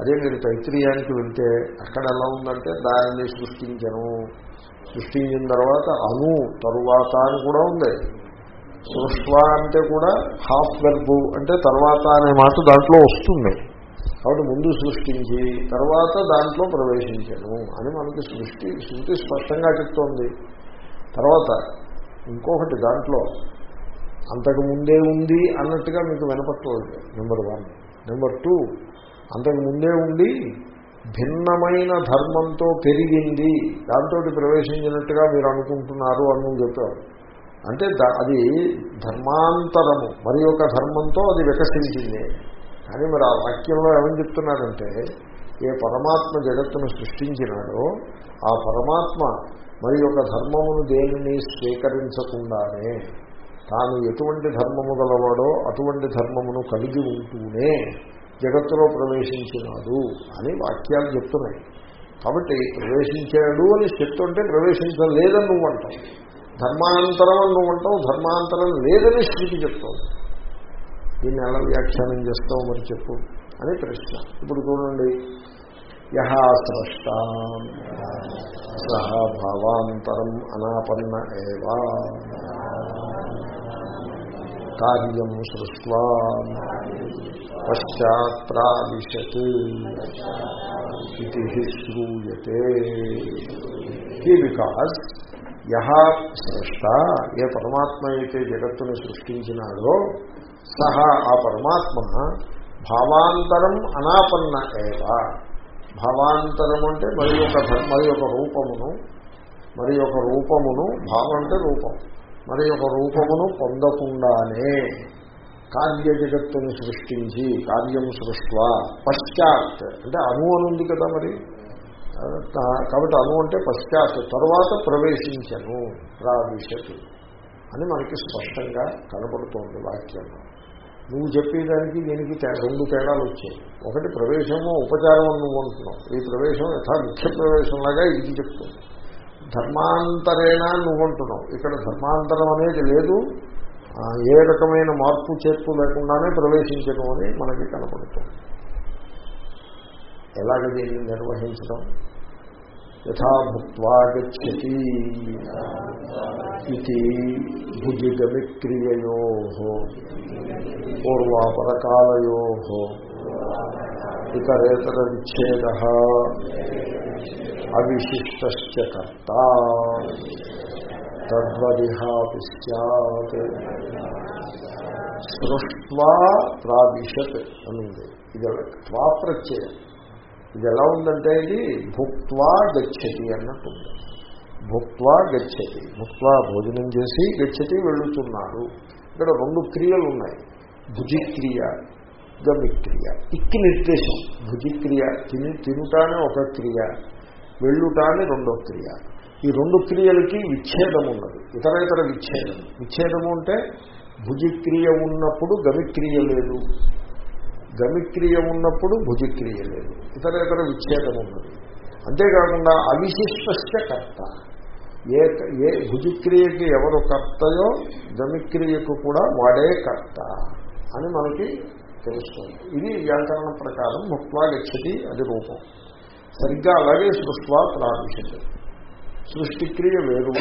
అదే మీరు తైత్రీయానికి వెళ్తే అక్కడ ఎలా ఉందంటే దానిని సృష్టించను. సృష్టించిన తర్వాత అను తరువాత అని కూడా ఉంది. సృష్వ అంటే కూడా హాఫ్ వెర్బు అంటే తర్వాత అనే మాట దాంట్లో వస్తుంది. కాబట్టి ముందు సృష్టించి తర్వాత దాంట్లో ప్రవేశించను అని మనకి సృష్టి శృతి స్పష్టంగా చెప్తోంది. తర్వాత ఇంకొకటి దాంట్లో అంతకు ముందే ఉంది అన్నట్టుగా మీకు వినపట్టలేదు నెంబర్ వన్ నెంబర్ టూ అంతకు ముందే ఉండి భిన్నమైన ధర్మంతో పెరిగింది. దాంతో ప్రవేశించినట్టుగా మీరు అనుకుంటున్నారు అని చెప్పారు అంటే అది ధర్మాంతరము. మరి ఒక ధర్మంతో అది వికసించింది. కానీ మరి ఆ వాక్యంలో ఏమని చెప్తున్నారంటే ఏ పరమాత్మ జగత్తును సృష్టించినాడో ఆ పరమాత్మ మరి ఒక ధర్మమును దేనిని స్వీకరించకుండానే తాను ఎటువంటి ధర్మము గలవాడో అటువంటి ధర్మమును కలిగి ఉంటూనే జగత్తులో ప్రవేశించినాడు అని వాక్యాలు చెప్తున్నాయి. కాబట్టి ప్రవేశించాడు అని చెప్తుంటే ప్రవేశించలేదని నువ్వు అంటావు. ధర్మాంతరం అని నువ్వు అంటావు ధర్మాంతరం లేదని శృతి చెప్తావు. దీన్ని ఎలా వ్యాఖ్యానం చేస్తావు మరి చెప్పు అని ప్రశ్న. ఇప్పుడు చూడండి. యహ స్రష్ట సహ భావాంతరం అనాపన్న ఏవా. కార్యం సృష్వా పశ్చాత్రావిశత్ ఇది శ్రూయతే. బికాస్ యహ సృష్ట ఏ పరమాత్మ అయితే జగత్తుని సృష్టించినాడో సహ ఆ పరమాత్మ భావాంతరం అనాపన్న ఏవ. భావాంతరం అంటే మరి ఒక మరి ఒక రూపమును మరి ఒక రూపమును భావం అంటే రూపం. మరి ఒక రూపమును పొందకుండానే కార్య జగత్తును సృష్టించి కార్యం సృష్వ పశ్చాత్. అంటే అణు అని ఉంది కదా మరి? కాబట్టి అణు అంటే పశ్చాత్. తర్వాత ప్రవేశించను ప్రావిశతు అని మనకి స్పష్టంగా కనపడుతోంది వాక్యం నువ్వు చెప్పేదానికి దీనికి రెండు తేడాలు వచ్చాయి. ఒకటి ప్రవేశము ఉపచారం నువ్వు అంటున్నావు. ఈ ప్రవేశం యథా ముఖ్య ప్రవేశంలాగా ఇది చెప్తుంది. ధర్మాంతరేణ నువ్వు అంటున్నావు. ఇక్కడ ధర్మాంతరం అనేది లేదు. ఏ రకమైన మార్పు చేర్పు లేకుండానే ప్రవేశించడం అని మనకి కనపడుతుంది. ఎలాగ దీన్ని నిర్వహించడం? యథాభుక్వా గచ్చతి ఇది భుజిగమిక్రియయో పూర్వాపరకాలయో ఇతరేతర విచ్ఛేద. అవిశిష్ట కర్త తద్వదిహాపి సత్ సృష్వా ప్రావిశత్ అనుంది ఇది త్వా ప్రత్యయం ఇది ఎలా ఉందంటే ఇది? భుక్వా గచ్చతి అన్నట్టుంది. భుక్వా గచ్చతి భుక్వా భోజనం చేసి గచ్చతి వెళుతున్నారు ఇక్కడ రెండు క్రియలు ఉన్నాయి భుజిక్రియ గమిక్రియ ఇక్కి నిర్దేశం. భుజిక్రియ. తిని తినుటానే ఒక క్రియ. వెళ్ళుటానే రెండో క్రియ. ఈ రెండు క్రియలకి విచ్ఛేదం ఉన్నది ఇతర ఇతర విచ్ఛేదం. విచ్ఛేదము అంటే భుజిక్రియ ఉన్నప్పుడు గమిక్రియ లేదు. గమిక్రియ ఉన్నప్పుడు భుజిక్రియ లేదు. ఇతర ఇతర విచ్ఛేదం ఉన్నది అంతేకాకుండా అవిశిష్టస్య కర్త. ఏ ఏ భుజిక్రియకి ఎవరు కర్తయో గమిక్రియకు కూడా వాడే కర్త అని మనకి తెలుస్తుంది. ఇది వ్యాకరణ ప్రకారం ముక్వా గచ్చతి అది రూపం. సరిగ్గా అలాగే సృష్వా ప్రారంభించదు సృష్టిక్రియ వేరు.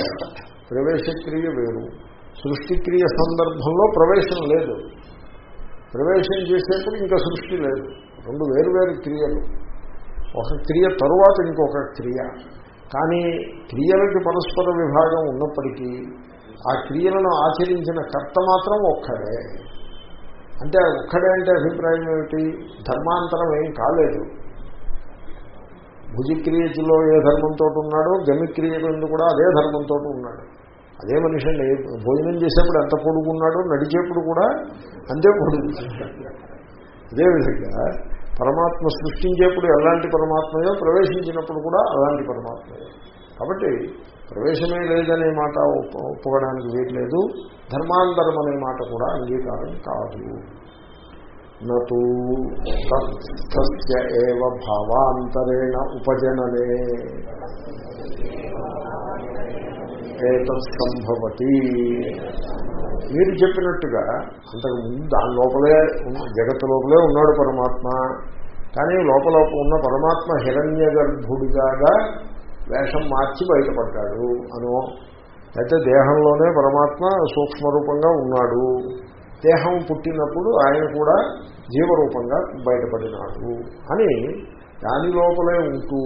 ప్రవేశక్రియ వేరు. సృష్టిక్రియ సందర్భంలో ప్రవేశం లేదు. ప్రవేశం చేసేప్పుడు ఇంకా సృష్టి లేదు. రెండు వేరు వేరు క్రియలు. ఒక క్రియ తరువాత ఇంకొక క్రియ. కానీ క్రియలకి పరస్పర విభాగం ఉన్నప్పటికీ ఆ క్రియలను ఆచరించిన కర్త మాత్రం ఒక్కడే. అంటే ఒక్కడే అంటే అభిప్రాయం ఏమిటి? ధర్మాంతరం ఏం కాలేదు. భుజిక్రియలో ఏ ధర్మంతో ఉన్నాడో గమిక్రియలు కూడా అదే ధర్మంతో ఉన్నాడు. అదే మనిషి అండి. భోజనం చేసేప్పుడు ఎంత పొడుగున్నాడో నడిచేప్పుడు కూడా అంతే పొడుగు. అదేవిధంగా పరమాత్మ సృష్టించేప్పుడు ఎలాంటి పరమాత్మయో ప్రవేశించినప్పుడు కూడా అలాంటి పరమాత్మయో. కాబట్టి ప్రవేశమే లేదనే మాట ఒప్పుకోవడానికి వీట్లేదు ధర్మాంతరం అనే మాట కూడా అంగీకారం కాదు. నూ తస్య ఏవ భావాంతరేణ ఉపజననే. ఏతత్ సంభవతి మీరు చెప్పినట్టుగా అంతకు ముందు దాని లోపలే జగత్తు లోపలే ఉన్నాడు పరమాత్మ. కానీ లోపల ఉన్న పరమాత్మ హిరణ్య గర్భుడిగా వేషం మార్చి బయటపడ్డాడు అనో. అయితే దేహంలోనే పరమాత్మ సూక్ష్మరూపంగా ఉన్నాడు. దేహం పుట్టినప్పుడు ఆయన కూడా జీవరూపంగా బయటపడినాడు అని దాని లోపలే ఉంటూ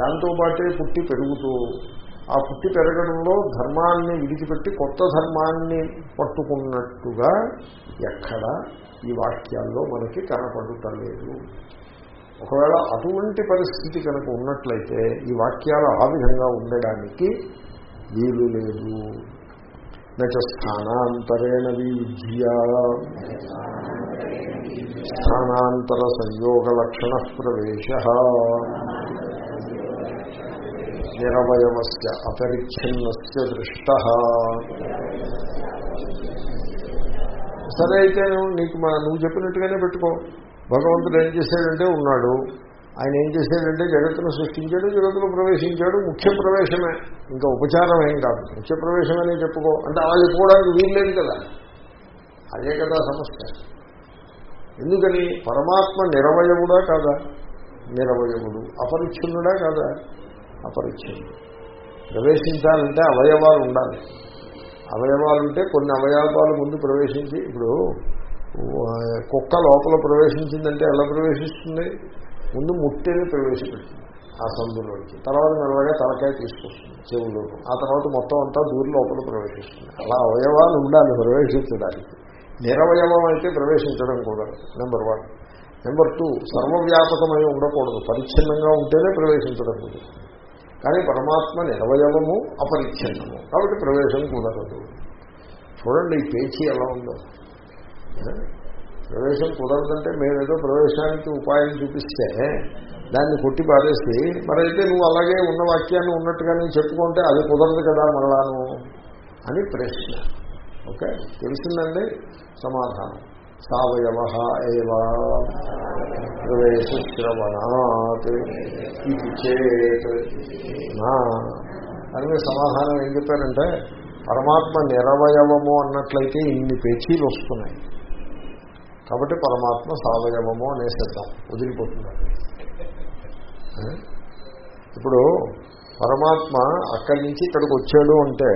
దాంతోపాటే పుట్టి పెరుగుతూ ఆ పుట్టి పెరగడంలో ధర్మాన్ని విడిచిపెట్టి కొత్త ధర్మాన్ని పట్టుకున్నట్టుగా ఎక్కడ ఈ వాక్యాల్లో మనకి కనపడుటలేదు. ఒకవేళ అటువంటి పరిస్థితి కనుక ఉన్నట్లయితే ఈ వాక్యాలు ఆ విధంగా ఉండడానికి వీలు లేదు. నచ స్థానాంతరేణ విద్య స్థానాంతర సంయోగ లక్షణ ప్రవేశ. నిరవయవస్ అపరిచ్ఛిన్నస్ దృష్ట. సరే అయితే నీకు మా నువ్వు చెప్పినట్టుగానే పెట్టుకో. భగవంతుడు ఏం చేశాడంటే ఉన్నాడు. ఆయన ఏం చేశాడంటే జగత్తును సృష్టించాడు జగత్తును ప్రవేశించాడు. ముఖ్య ప్రవేశమే. ఇంకా ఉపచారం ఏం కాదు. ముఖ్య ప్రవేశమనే చెప్పుకో. అంటే అలా చెప్పుకోవడానికి వీల్లేదు కదా. అదే కదా సమస్య. ఎందుకని? పరమాత్మ నిరవయవుడా కాదా? నిరవయవుడు. అపరిచ్ఛిన్నుడా కాదా? అపరిచ్ఛిన్నుడు. ప్రవేశించాలంటే అవయవాలు ఉండాలి. అవయవాలు ఉంటే కొన్ని అవయవాలు ముందు ప్రవేశించి ఇప్పుడు కుక్క లోపల ప్రవేశించిందంటే ఎలా ప్రవేశిస్తుంది? ముందు ముట్టేది ప్రవేశపెడుతుంది ఆ సందులోకి తర్వాత మెల్లగా తలకాయ తీసుకొస్తుంది చెవులు ఆ తర్వాత మొత్తం అంతా దూరం లోపల ప్రవేశిస్తుంది. అలా అవయవాలు ఉండాలి ప్రవేశించడానికి. నిరవయవం అయితే ప్రవేశించడం కూడదు నెంబర్ వన్ నెంబర్ టూ సర్వవ్యాపకమై ఉండకూడదు. పరిచ్ఛిన్నంగా ఉంటేనే ప్రవేశించడం కుదరదు కానీ పరమాత్మ నిరవయవము అపరిచ్ఛిన్నము. కాబట్టి ప్రవేశం కుదరదు. చూడండి ఈ పేచీ ఎలా ఉందో. ప్రవేశం కుదరదంటే మేమేదో ప్రవేశానికి ఉపాయం చూపిస్తే దాన్ని కొట్టి పారేసి మరైతే నువ్వు అలాగే ఉన్న వాక్యాన్ని ఉన్నట్టుగా నేను చెప్పుకుంటే అది కుదరదు కదా మరలాను అని ప్రశ్న. ఓకే? తెలిసిందండి? సమాధానం. సవయవ ఏవా ప్రవేశశ్రవణాత్ ఇది చేత్. నా అని సమాధానం ఏం చెప్పారంటే పరమాత్మ నిరవయవము అన్నట్లయితే ఇన్ని పేచీలు వస్తున్నాయి. కాబట్టి పరమాత్మ సవయవము అనే శబ్దం వదిలిపోతున్నాడు ఇప్పుడు పరమాత్మ అక్కడి నుంచి ఇక్కడికి వచ్చాడు అంటే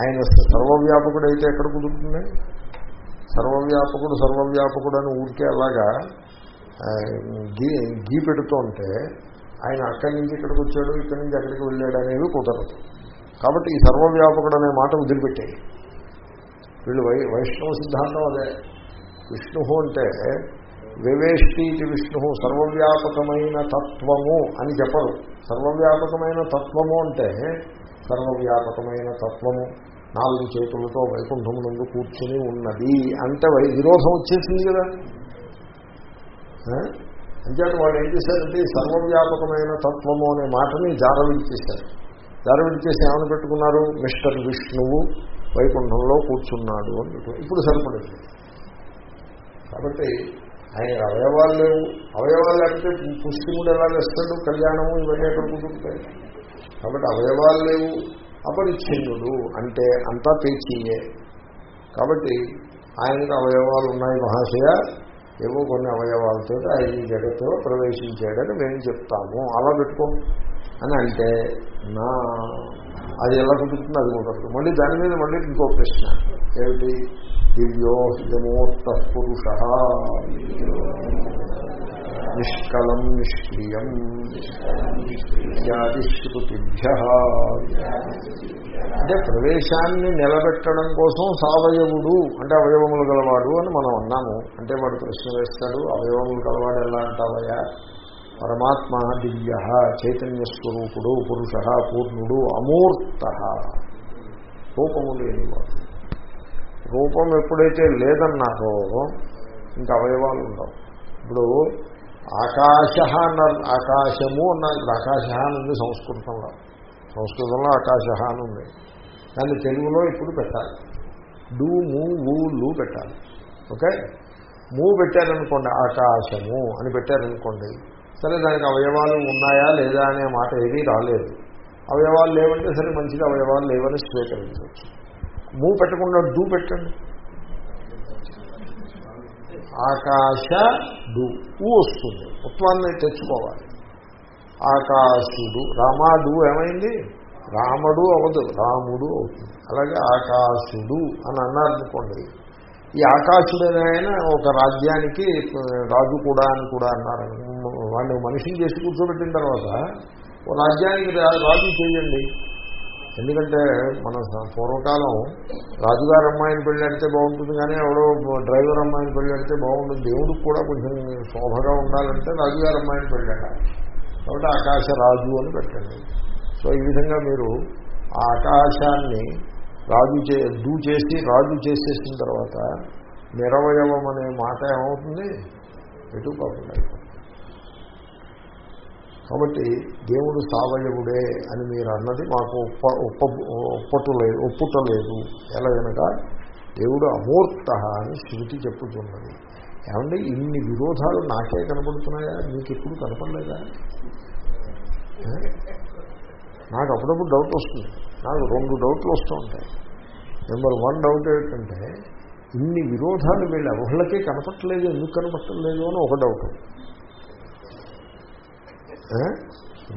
ఆయన సర్వవ్యాపకుడు అయితే ఎక్కడ కుదురుతుంది? సర్వవ్యాపకుడు సర్వవ్యాపకుడు అని ఊరికే అలాగా గీ గీ ఉంటే ఆయన అక్కడి నుంచి ఇక్కడికి వచ్చాడు ఇక్కడి నుంచి అక్కడికి వెళ్ళాడు అనేవి కుదరదు. కాబట్టి ఈ సర్వవ్యాపకుడు అనే మాట వదిలిపెట్టాయి. వీళ్ళు వై వైష్ణవ సిద్ధాంతం అదే. విష్ణు అంటే వివేష్టీతి విష్ణు సర్వవ్యాపకమైన తత్వము అని చెప్పరు. సర్వవ్యాపకమైన తత్వము అంటే సర్వవ్యాపకమైన తత్వము. నాలుగు చేతులతో వైకుంఠము నుండి కూర్చుని ఉన్నది అంటే వై విరోధం వచ్చేసింది కదా. ఆ? అంచేత వాళ్ళు ఏం చేశారంటే సర్వవ్యాపకమైన తత్వము అనే మాటని జారవిడిచేశారు జారవిడిచేసి ఏమని పెట్టుకున్నారు? మిస్టర్ విష్ణువు వైకుంఠంలో కూర్చున్నాడు అని ఇప్పుడు సరిపడింది. కాబట్టి ఆయన అవయవాలు లేవు అవయవాలు లేకపోతే పుష్టిముడు ఎలా వేస్తాడు కళ్యాణము ఇవన్నీ ఎక్కడ కుదురుతాయి? కాబట్టి అవయవాలు లేవు అపరిచ్ఛిన్నుడు అంటే అంతా పేచీయే కాబట్టి ఆయనకు అవయవాలు ఉన్నాయి మహాశయ ఏవో కొన్ని అవయవాలతో ఆయన ఈ జగత్తులో ప్రవేశించాడని మేము చెప్తాము. అలా పెట్టుకో అని అంటే నా అది ఎలా కుదురుతుంది అది కుదరదు. మళ్ళీ దాని మీద మళ్ళీ ఇంకో ప్రశ్న. ఏమిటి? దివ్యో పురుష నిష్కలం నిష్క్రియం ఇత్యాదిశ్రుతిభ్య అంటే ప్రవేశాన్ని నిలబెట్టడం కోసం సావయవుడు అంటే అవయవములు గలవాడు అని మనం అన్నాము. అంటే వాడు ప్రశ్న వేస్తాడు అవయవములు గలవాడు ఎలా అంటావయ్యా? పరమాత్మ దివ్య చైతన్య స్వరూపుడు పురుష పూర్ణుడు అమూర్త. రూపము లేనివాడు. రూపం ఎప్పుడైతే లేదన్నారో ఇంకా అవయవాలు ఉండవు. ఇప్పుడు ఆకాశ అన్నారు ఆకాశము అన్నారు ఇప్పుడు ఆకాశ అని ఉంది సంస్కృతంలో. సంస్కృతంలో ఆకాశ అని ఉంది. దాన్ని తెలుగులో ఇప్పుడు పెట్టాలి. డూ మూ ఊ లు పెట్టాలి. ఓకే? మూ పెట్టారనుకోండి ఆకాశము అని పెట్టారనుకోండి సరే దానికి అవయవాలు ఉన్నాయా లేదా అనే మాట ఏదీ రాలేదు. అవయవాలు లేవంటే సరే మంచిగా అవయవాలు లేవని స్వీకరించవచ్చు. మూ పెట్టకుండా డూ పెట్టండి. ఆకాశ డు. ఊ వస్తుంది. ఉత్వాన్ని తెచ్చుకోవాలి. ఆకాశుడు రామాడు ఏమైంది? రాముడు అవదు రాముడు అవుతుంది. అలాగే ఆకాశుడు అని అన్నారనుకోండి ఈ ఆకాశుడు ఆయన ఒక రాజ్యానికి రాజు కూడా అని కూడా అన్నారు. వాళ్ళు మనిషిని చేసి కూర్చోబెట్టిన తర్వాత ఓ రాజ్యానికి రాజు చేయండి. ఎందుకంటే మన పూర్వకాలం రాజుగారు అమ్మాయిని పెళ్ళాడితే బాగుంటుంది కానీ ఎవడో డ్రైవర్ అమ్మాయిని పెళ్ళాడితే బాగుంటుంది. దేవుడికి కూడా కొంచెం శోభగా ఉండాలంటే రాజుగారు అమ్మాయిని పెళ్ళాడాలి కాబట్టి ఆకాశ రాజు అని పెట్టండి. సో ఈ విధంగా మీరు ఆ ఆకాశాన్ని రాజు చే దూ చేసి రాజు చేసేసిన తర్వాత నిరవయవం అనే మాట ఏమవుతుంది? ఎటు పాపం అయిపోతుంది. కాబట్టి దేవుడు సావయవుడే అని మీరు అన్నది మాకు ఒప్ప ఒప్ప ఒప్పటలేదు ఒప్పుటలేదు ఎలాగనగా దేవుడు అమూర్త అని శృతి చెప్పుతున్నది ఏమంటే ఇన్ని విరోధాలు నాకే కనపడుతున్నాయా మీకు ఎప్పుడు కనపడలేదా? నాకు అప్పుడప్పుడు డౌట్ వస్తుంది. నాకు రెండు డౌట్లు వస్తూ ఉంటాయి. నెంబర్ వన్ డౌట్ ఏంటంటే ఇన్ని విరోధాలు వీళ్ళు ఎవళ్ళకే కనపట్టలేదు ఎందుకు కనపట్టలేదు అని ఒక డౌట్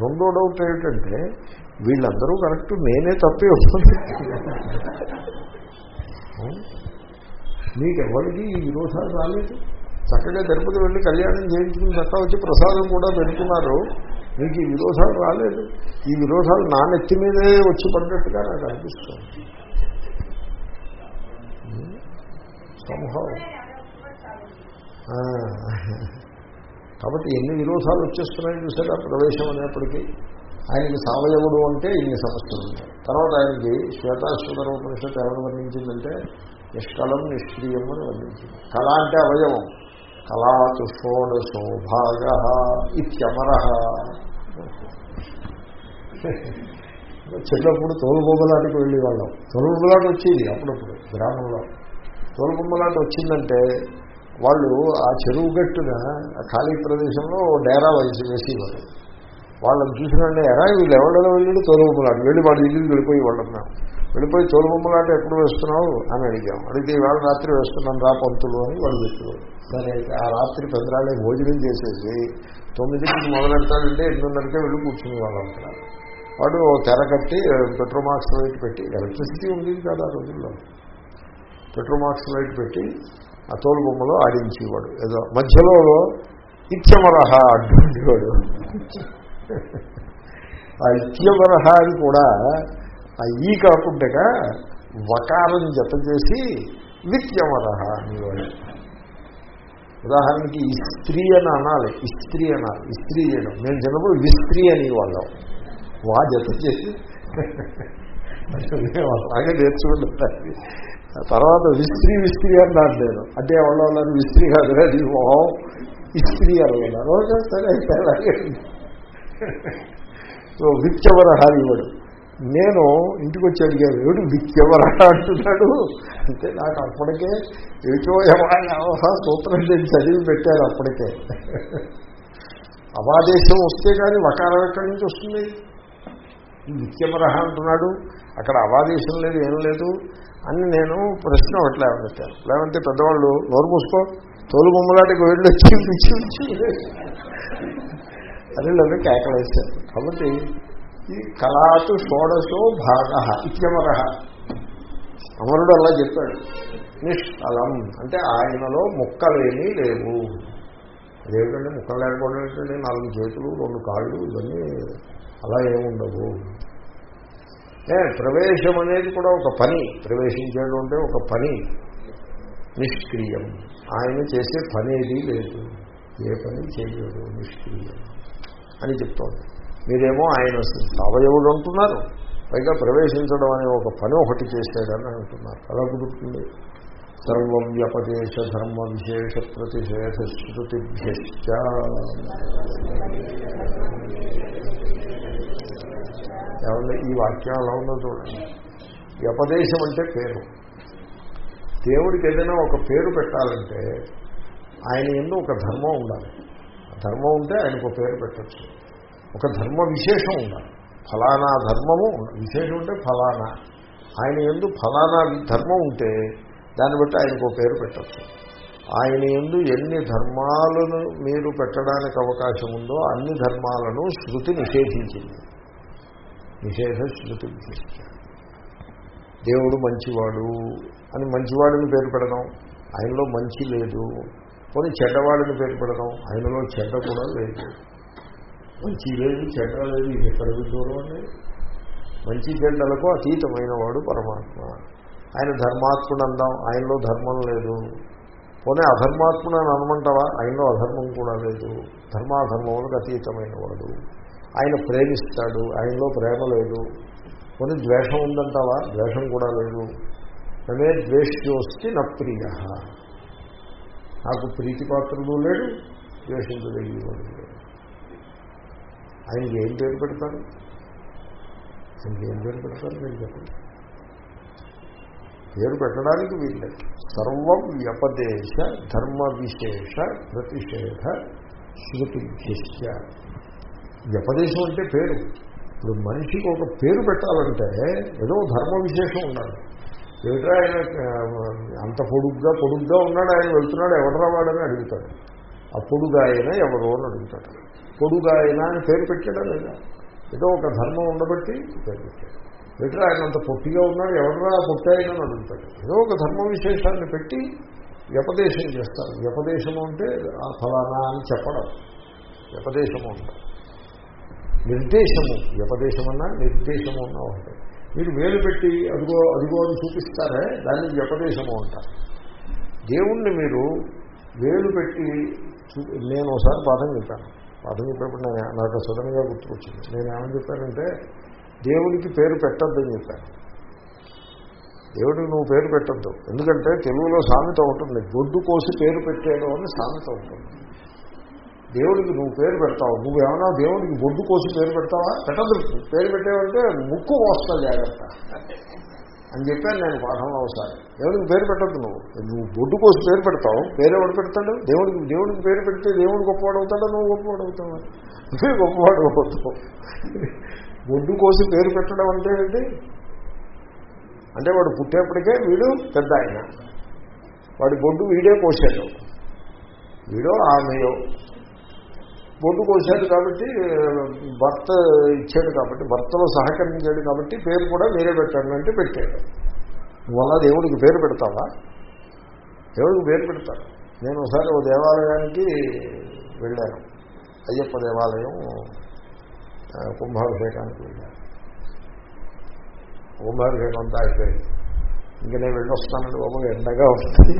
రెండో డౌట్ ఏమిటంటే వీళ్ళందరూ కరెక్ట్ నేనే తప్పి వస్తుంది మీకు ఎవరికి ఈ విరోధాలు రాలేదు. చక్కగా తిరుపతి వెళ్ళి కళ్యాణం చేయించుకుని చక్క వచ్చి ప్రసాదం కూడా పెడుతున్నారు. మీకు ఈ విరోధాలు రాలేదు. ఈ విరోధాలు నా నెత్తి మీదే వచ్చి పడ్డట్టుగా నాకు అనిపిస్తుంది. సంభవం కాబట్టి ఎన్ని విరోధాలు వచ్చేస్తున్నాయి చూసారా? ప్రవేశం అనేప్పటికీ ఆయనకి సావయవుడు అంటే ఇన్ని సమస్యలు ఉన్నాయి. తర్వాత ఆయనకి శ్వేతాశ్వత ఉపనిషత్తు ఎవరు వర్ణించిందంటే నిష్కలం నిష్క్రియం అని వర్ణించింది. కళ అంటే అవయవం. కళాతు షోడశో భాగ ఇత్యమర. చిన్నప్పుడు తోలుబొమ్మలాటికి వెళ్ళి వాళ్ళం తోలుబొమ్మలాట వచ్చేది అప్పుడప్పుడు గ్రామంలో. తోలుబొమ్మలాట వచ్చిందంటే వాళ్ళు ఆ చెరువు గట్టున ఖాళీ ప్రదేశంలో డేరా వేసి వేసేవారు. వాళ్ళని చూసినంటే ఎరా వీళ్ళు ఎవరిలో వెళ్ళి తోలుబొమ్మలాట. వెళ్ళి వాళ్ళ ఇల్లు వెళ్ళిపోయి వాళ్ళన్నాం వెళ్ళిపోయి తోలుబొమ్మలాట ఎప్పుడు వేస్తున్నావు? అని అడిగాం. అడిగితే ఇవాళ రాత్రి వేస్తున్నాను రా పంతులు అని వాళ్ళు చెప్పారు సరే అయితే ఆ రాత్రి పెద్దరాళ్ళే భోజనం చేసేసి తొమ్మిదింటికి మొదలెడతాడంటే ఎనిమిదిన్నరకే వెళ్ళి కూర్చుని వాళ్ళు వాడు తెర కట్టి పెట్రోమాక్స్ లైట్ పెట్టి ఎలక్ట్రిసిటీ ఉండేది కదా ఆ రోజుల్లో. పెట్రోమాక్స్ లైట్ పెట్టి ఆ తోలు బొమ్మలో ఆడించేవాడు. ఏదో మధ్యలో ఇత్యమరహ అడ్డుండేవాడు ఆ ఇత్యమరహ అని కూడా ఆ ఈ కాకుండా వకారం జత చేసి విత్యమరహ అనేవాడు. ఉదాహరణకి ఇస్త్రీ అని అనాలి. ఇస్త్రీ అనాలి. ఇస్త్రీ చేయడం. నేను చిన్నప్పుడు విస్త్రీ అని వాళ్ళం వా జత చేసి. అలాగే నేర్చుకుంటుంది తర్వాత విస్త్రీ విస్త్రీ అన్నాను నేను. అంటే ఎవరో ఉన్నారు విస్త్రీ కాదు అది మొహం. ఇస్త్రీ అని ఓకే సరే అయితే సో విత్యవరహాలు నేను ఇంటికి వచ్చి అడిగాను ఏడు విత్యవర అంటున్నాడు? అంటే నాకు అప్పటికే ఏచోయమాన సూత్రం నేను చదివి పెట్టాను అప్పటికే. అవాదేశం వస్తే కానీ వకారం ఎక్కడి నుంచి వస్తుంది? ఈ నిత్యమరహ అంటున్నాడు. అక్కడ అవాదేశం లేదు ఏం లేదు. అని నేను ప్రశ్న ఒకటి లేవనెత్తాను. లేవంటే పెద్దవాళ్ళు నోరు మూసుకో తోలు బొమ్మలాటికి వెళ్ళి వచ్చి పిచ్చి పిచ్చి అని లేదా కేకలేస్తారు. కాబట్టి ఈ కళాతు షోడశో భాగ ఇత్యమరహ అమరుడు అలా చెప్పాడు నిష్ఫలం అంటే ఆయనలో ముక్కలేమీ లేవు. అదేమిటంటే ముక్కలు లేకపోవడం ఏంటంటే నాలుగు చేతులు రెండు కాళ్ళు ఇవన్నీ అలా ఏముండవు. ప్రవేశం అనేది కూడా ఒక పని. ప్రవేశించడం అంటే ఒక పని. నిష్క్రియం. ఆయన చేసే పని లేదు. ఏ పని చేయడు నిష్క్రియం అని చెప్తోంది. మీరేమో ఆయన అవయవుడు అంటున్నారు. పైగా ప్రవేశించడం అనే ఒక పని ఒకటి చేశాడని అంటున్నారు. అలా కుదురుతుంది. సర్వం వ్యపదేశ విశేష ప్రతిషేధ ఏమన్నా ఈ వాక్యం ఎలా ఉందో చూడండి. వ్యపదేశం అంటే పేరు. దేవుడికి ఏదైనా ఒక పేరు పెట్టాలంటే ఆయన ఎందు ఒక ధర్మం ఉండాలి. ధర్మం ఉంటే ఆయనకు ఒక పేరు పెట్టచ్చు. ఒక ధర్మ విశేషం ఉండాలి. ఫలానా ధర్మము విశేషం ఉంటే ఫలానా. ఆయన ఎందు ఫలానా ధర్మం ఉంటే దాన్ని బట్టి ఆయనకు ఒక పేరు పెట్టచ్చు. ఆయన ఎందు ఎన్ని ధర్మాలను మీరు పెట్టడానికి అవకాశం ఉందో అన్ని ధర్మాలను శృతి నిషేధించింది. నిషేధ శృతి దేవుడు మంచివాడు అని మంచివాడిని పేరు పెడదాం. ఆయనలో మంచి లేదు. కొన్ని చెడ్డవాడిని పేరు పెడదాం. ఆయనలో చెడ్డ కూడా లేదు. మంచి లేదు చెడ్డ లేదు ఇది ఎక్కడ దూరం అండి? మంచి చెడ్డలకు అతీతమైన వాడు పరమాత్మ. ఆయన ధర్మాత్ముడు అందాం ఆయనలో ధర్మం లేదు. పోనీ అధర్మాత్ముడు అని అనమంటావా? ఆయనలో అధర్మం కూడా లేదు. ధర్మాధర్మములకు అతీతమైన వాడు ఆయన ప్రేమిస్తాడు ఆయనలో ప్రేమ లేదు. కొన్ని ద్వేషం ఉందంటావా? ద్వేషం కూడా లేదు. నమే ద్వేష్యోస్తి నా ప్రియ. నాకు ప్రీతిపాత్రుడు లేడు ద్వేషించదగినవాడు లేడు. ఆయనకి ఏం పేరు పెడతారు? ఆయనకి ఏం పేరు పెడతారు? నేను చెప్పండి పేరు పెట్టడానికి వీళ్ళే సర్వం వ్యపదేశ ధర్మ విశేష ప్రతిషేధ శృతిభ్యశ్చ. వ్యపదేశం అంటే పేరు. ఇప్పుడు మనిషికి ఒక పేరు పెట్టాలంటే ఏదో ధర్మ విశేషం ఉండాలి. ఏమిటా ఆయన అంత పొడుగ్గా పొడుగ్గా ఉన్నాడు ఆయన వెళ్తున్నాడు ఎవడరా వాడని అడుగుతాడు. ఆ పొడుగాయన ఎవరో అని అడుగుతాడు. పొడుగాయన అని పేరు పెట్టాడా లేదా? ఏదో ఒక ధర్మం ఉండబట్టి పేరు పెట్టాడు. ఎట్లా ఆయన అంత పొట్టిగా ఉన్నాడు? ఎవడరా పొట్టాయని అడుగుతాడు. ఏదో ఒక ధర్మ విశేషాన్ని పెట్టి వ్యపదేశం చేస్తారు. వ్యపదేశము అంటే ఆ ఫలానా అని చెప్పడం. వ్యపదేశము అంటారు నిర్దేశము. వ్యపదేశం అన్నా నిర్దేశము అన్నా ఒకటి. మీరు వేలు పెట్టి అదిగో అదిగో అని చూపిస్తారే దాన్ని వ్యపదేశము అంటారు దేవుణ్ణి మీరు వేలు పెట్టి చూ నేను ఒకసారి పాఠం చెప్పాను. పాఠం చెప్పినప్పుడు నేను నాకు సడన్గా గుర్తుకొచ్చింది. నేను ఏమని చెప్పానంటే దేవుడికి పేరు పెట్టద్దని చెప్పారు దేవుడికి నువ్వు పేరు పెట్టద్దు. ఎందుకంటే తెలుగులో సామెత ఉంటుంది గొడ్డు కోసి పేరు పెట్టాడు అని సామెత ఉంటుంది. దేవుడికి నువ్వు పేరు పెడతావు నువ్వేమన్నా దేవుడికి బొడ్డు కోసి పేరు పెడతావా? పెట్టదు పేరు పెట్టావంటే ముక్కు కోస్తా జాగ్రత్త. అని చెప్పాను నేను పాఠంలో ఒకసారి. దేవుడికి పేరు పెట్టద్దు నువ్వు. నువ్వు బొడ్డు కోసి పేరు పెడతావు పేరెవడు పెడతాడు? దేవుడికి దేవుడికి పేరు పెడితే దేవుడు గొప్పవాడు అవుతాడా? నువ్వు గొప్పవాడు అవుతావా? నువ్వే గొప్పవాడు అవుతావు. బొడ్డు కోసి పేరు పెట్టడం అంటే ఏంటి? అంటే వాడు పుట్టేప్పటికే వీడు పెద్ద ఆయన. వాడి బొడ్డు వీడే కోసాడు వీడో ఆమెయో. బొడ్డు కోసాడు కాబట్టి భర్త ఇచ్చాడు కాబట్టి భర్తలో సహకరించాడు కాబట్టి పేరు కూడా మీరే పెట్టాడు అంటే పెట్టాడు. వల్ల దేవుడికి పేరు పెడతావా? దేవుడికి పేరు పెడతాడు. నేను ఒకసారి ఓ దేవాలయానికి వెళ్ళాను. అయ్యప్ప దేవాలయం కుంభాభిషేకానికి వెళ్ళాను. కుంభాభిషేకం అంతా అయిపోయింది. ఇంక నేను వెళ్ళొస్తానండి బాబు ఎండగా ఉంటుంది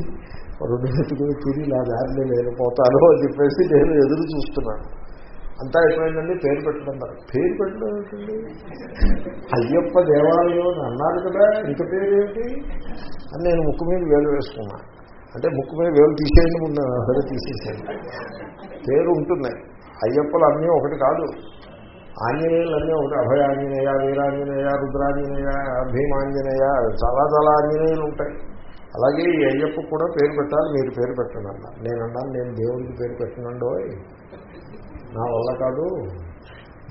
రెండు మెతుకులు తిరిగి నా దారిని నేను పోతాను అని చెప్పేసి నేను ఎదురు చూస్తున్నాను. అంతా అయిపోయిందండి పేరు పెట్టమన్నారు పేరు పెట్టడం ఏంటండి? అయ్యప్ప దేవాలయం అని అన్నారు కదా ఇంక పేరు ఏమిటి అని నేను ముక్కు మీద వేలు వేసుకున్నాను అంటే ముక్కు మీద వేలు తీసేయండి ముందు సరే తీసేసాను పేరు ఉంటుంది అయ్యప్పలు అన్నీ ఒకటి కాదు. ఆంజనేయులన్నీ ఒకటి అభయ ఆంజనేయ వీరాంజనేయ రుద్రాంజనేయ భీమాంజనేయ చాలా చాలా ఆంజనేయులు ఉంటాయి. అలాగే ఈ అయ్యప్ప కూడా పేరు పెట్టాలి మీరు పేరు పెట్టండి అన్న నేను అన్నాను నేను దేవుడికి పేరు పెట్టనండోయ్. నా వల్ల కాదు.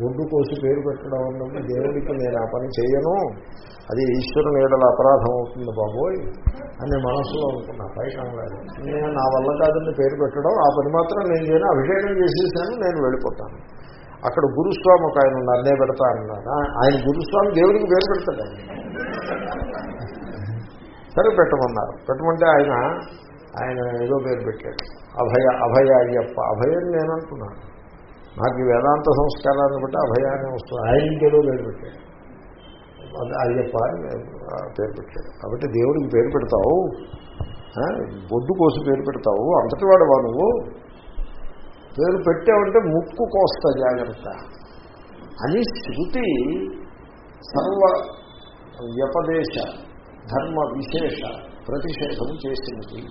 బొడ్డు కోసి పేరు పెట్టడం అన్నప్పుడు దేవుడికి నేను ఆ పని చేయను. అది ఈశ్వరుని ఏడల అపరాధం అవుతుంది బాబోయ్ అని మనసులో అనుకున్నా. పైకి నేను నా వల్ల కాదని పేరు పెట్టడం ఆ పని మాత్రం నేను చేయను. అభిషేకం చేసేసాను నేను వెళ్ళిపోతాను. అక్కడ గురుస్వామి ఒక ఆయన ఉన్నారు నే పెడతా అన్నారు. ఆయన గురుస్వామి దేవుడికి పేరు పెడతాడు ఆయన. సరే పెట్టమన్నారు. పెట్టమంటే ఆయన ఆయన ఏదో పేరు పెట్టాడు. అభయ అభయ అయ్యప్ప. అభయని నేను అంటున్నాను. నాకు ఈ వేదాంత సంస్కారాన్ని బట్టి అభయాన్ని వస్తుంది ఆయన ఏదో పేరు పెట్టాడు. అయ్యప్ప అని పేరు పెట్టాడు. కాబట్టి దేవుడికి పేరు పెడతావు. బొడ్డు కోసి పేరు పెడతావు. అంతటి వాడువా నువ్వు? పేరు పెట్టామంటే ముక్కు కోస్తా జాగ్రత్త. అని శృతి సర్వ వ్యపదేశ ధర్మ విశేష ప్రతిషేధం చేసినది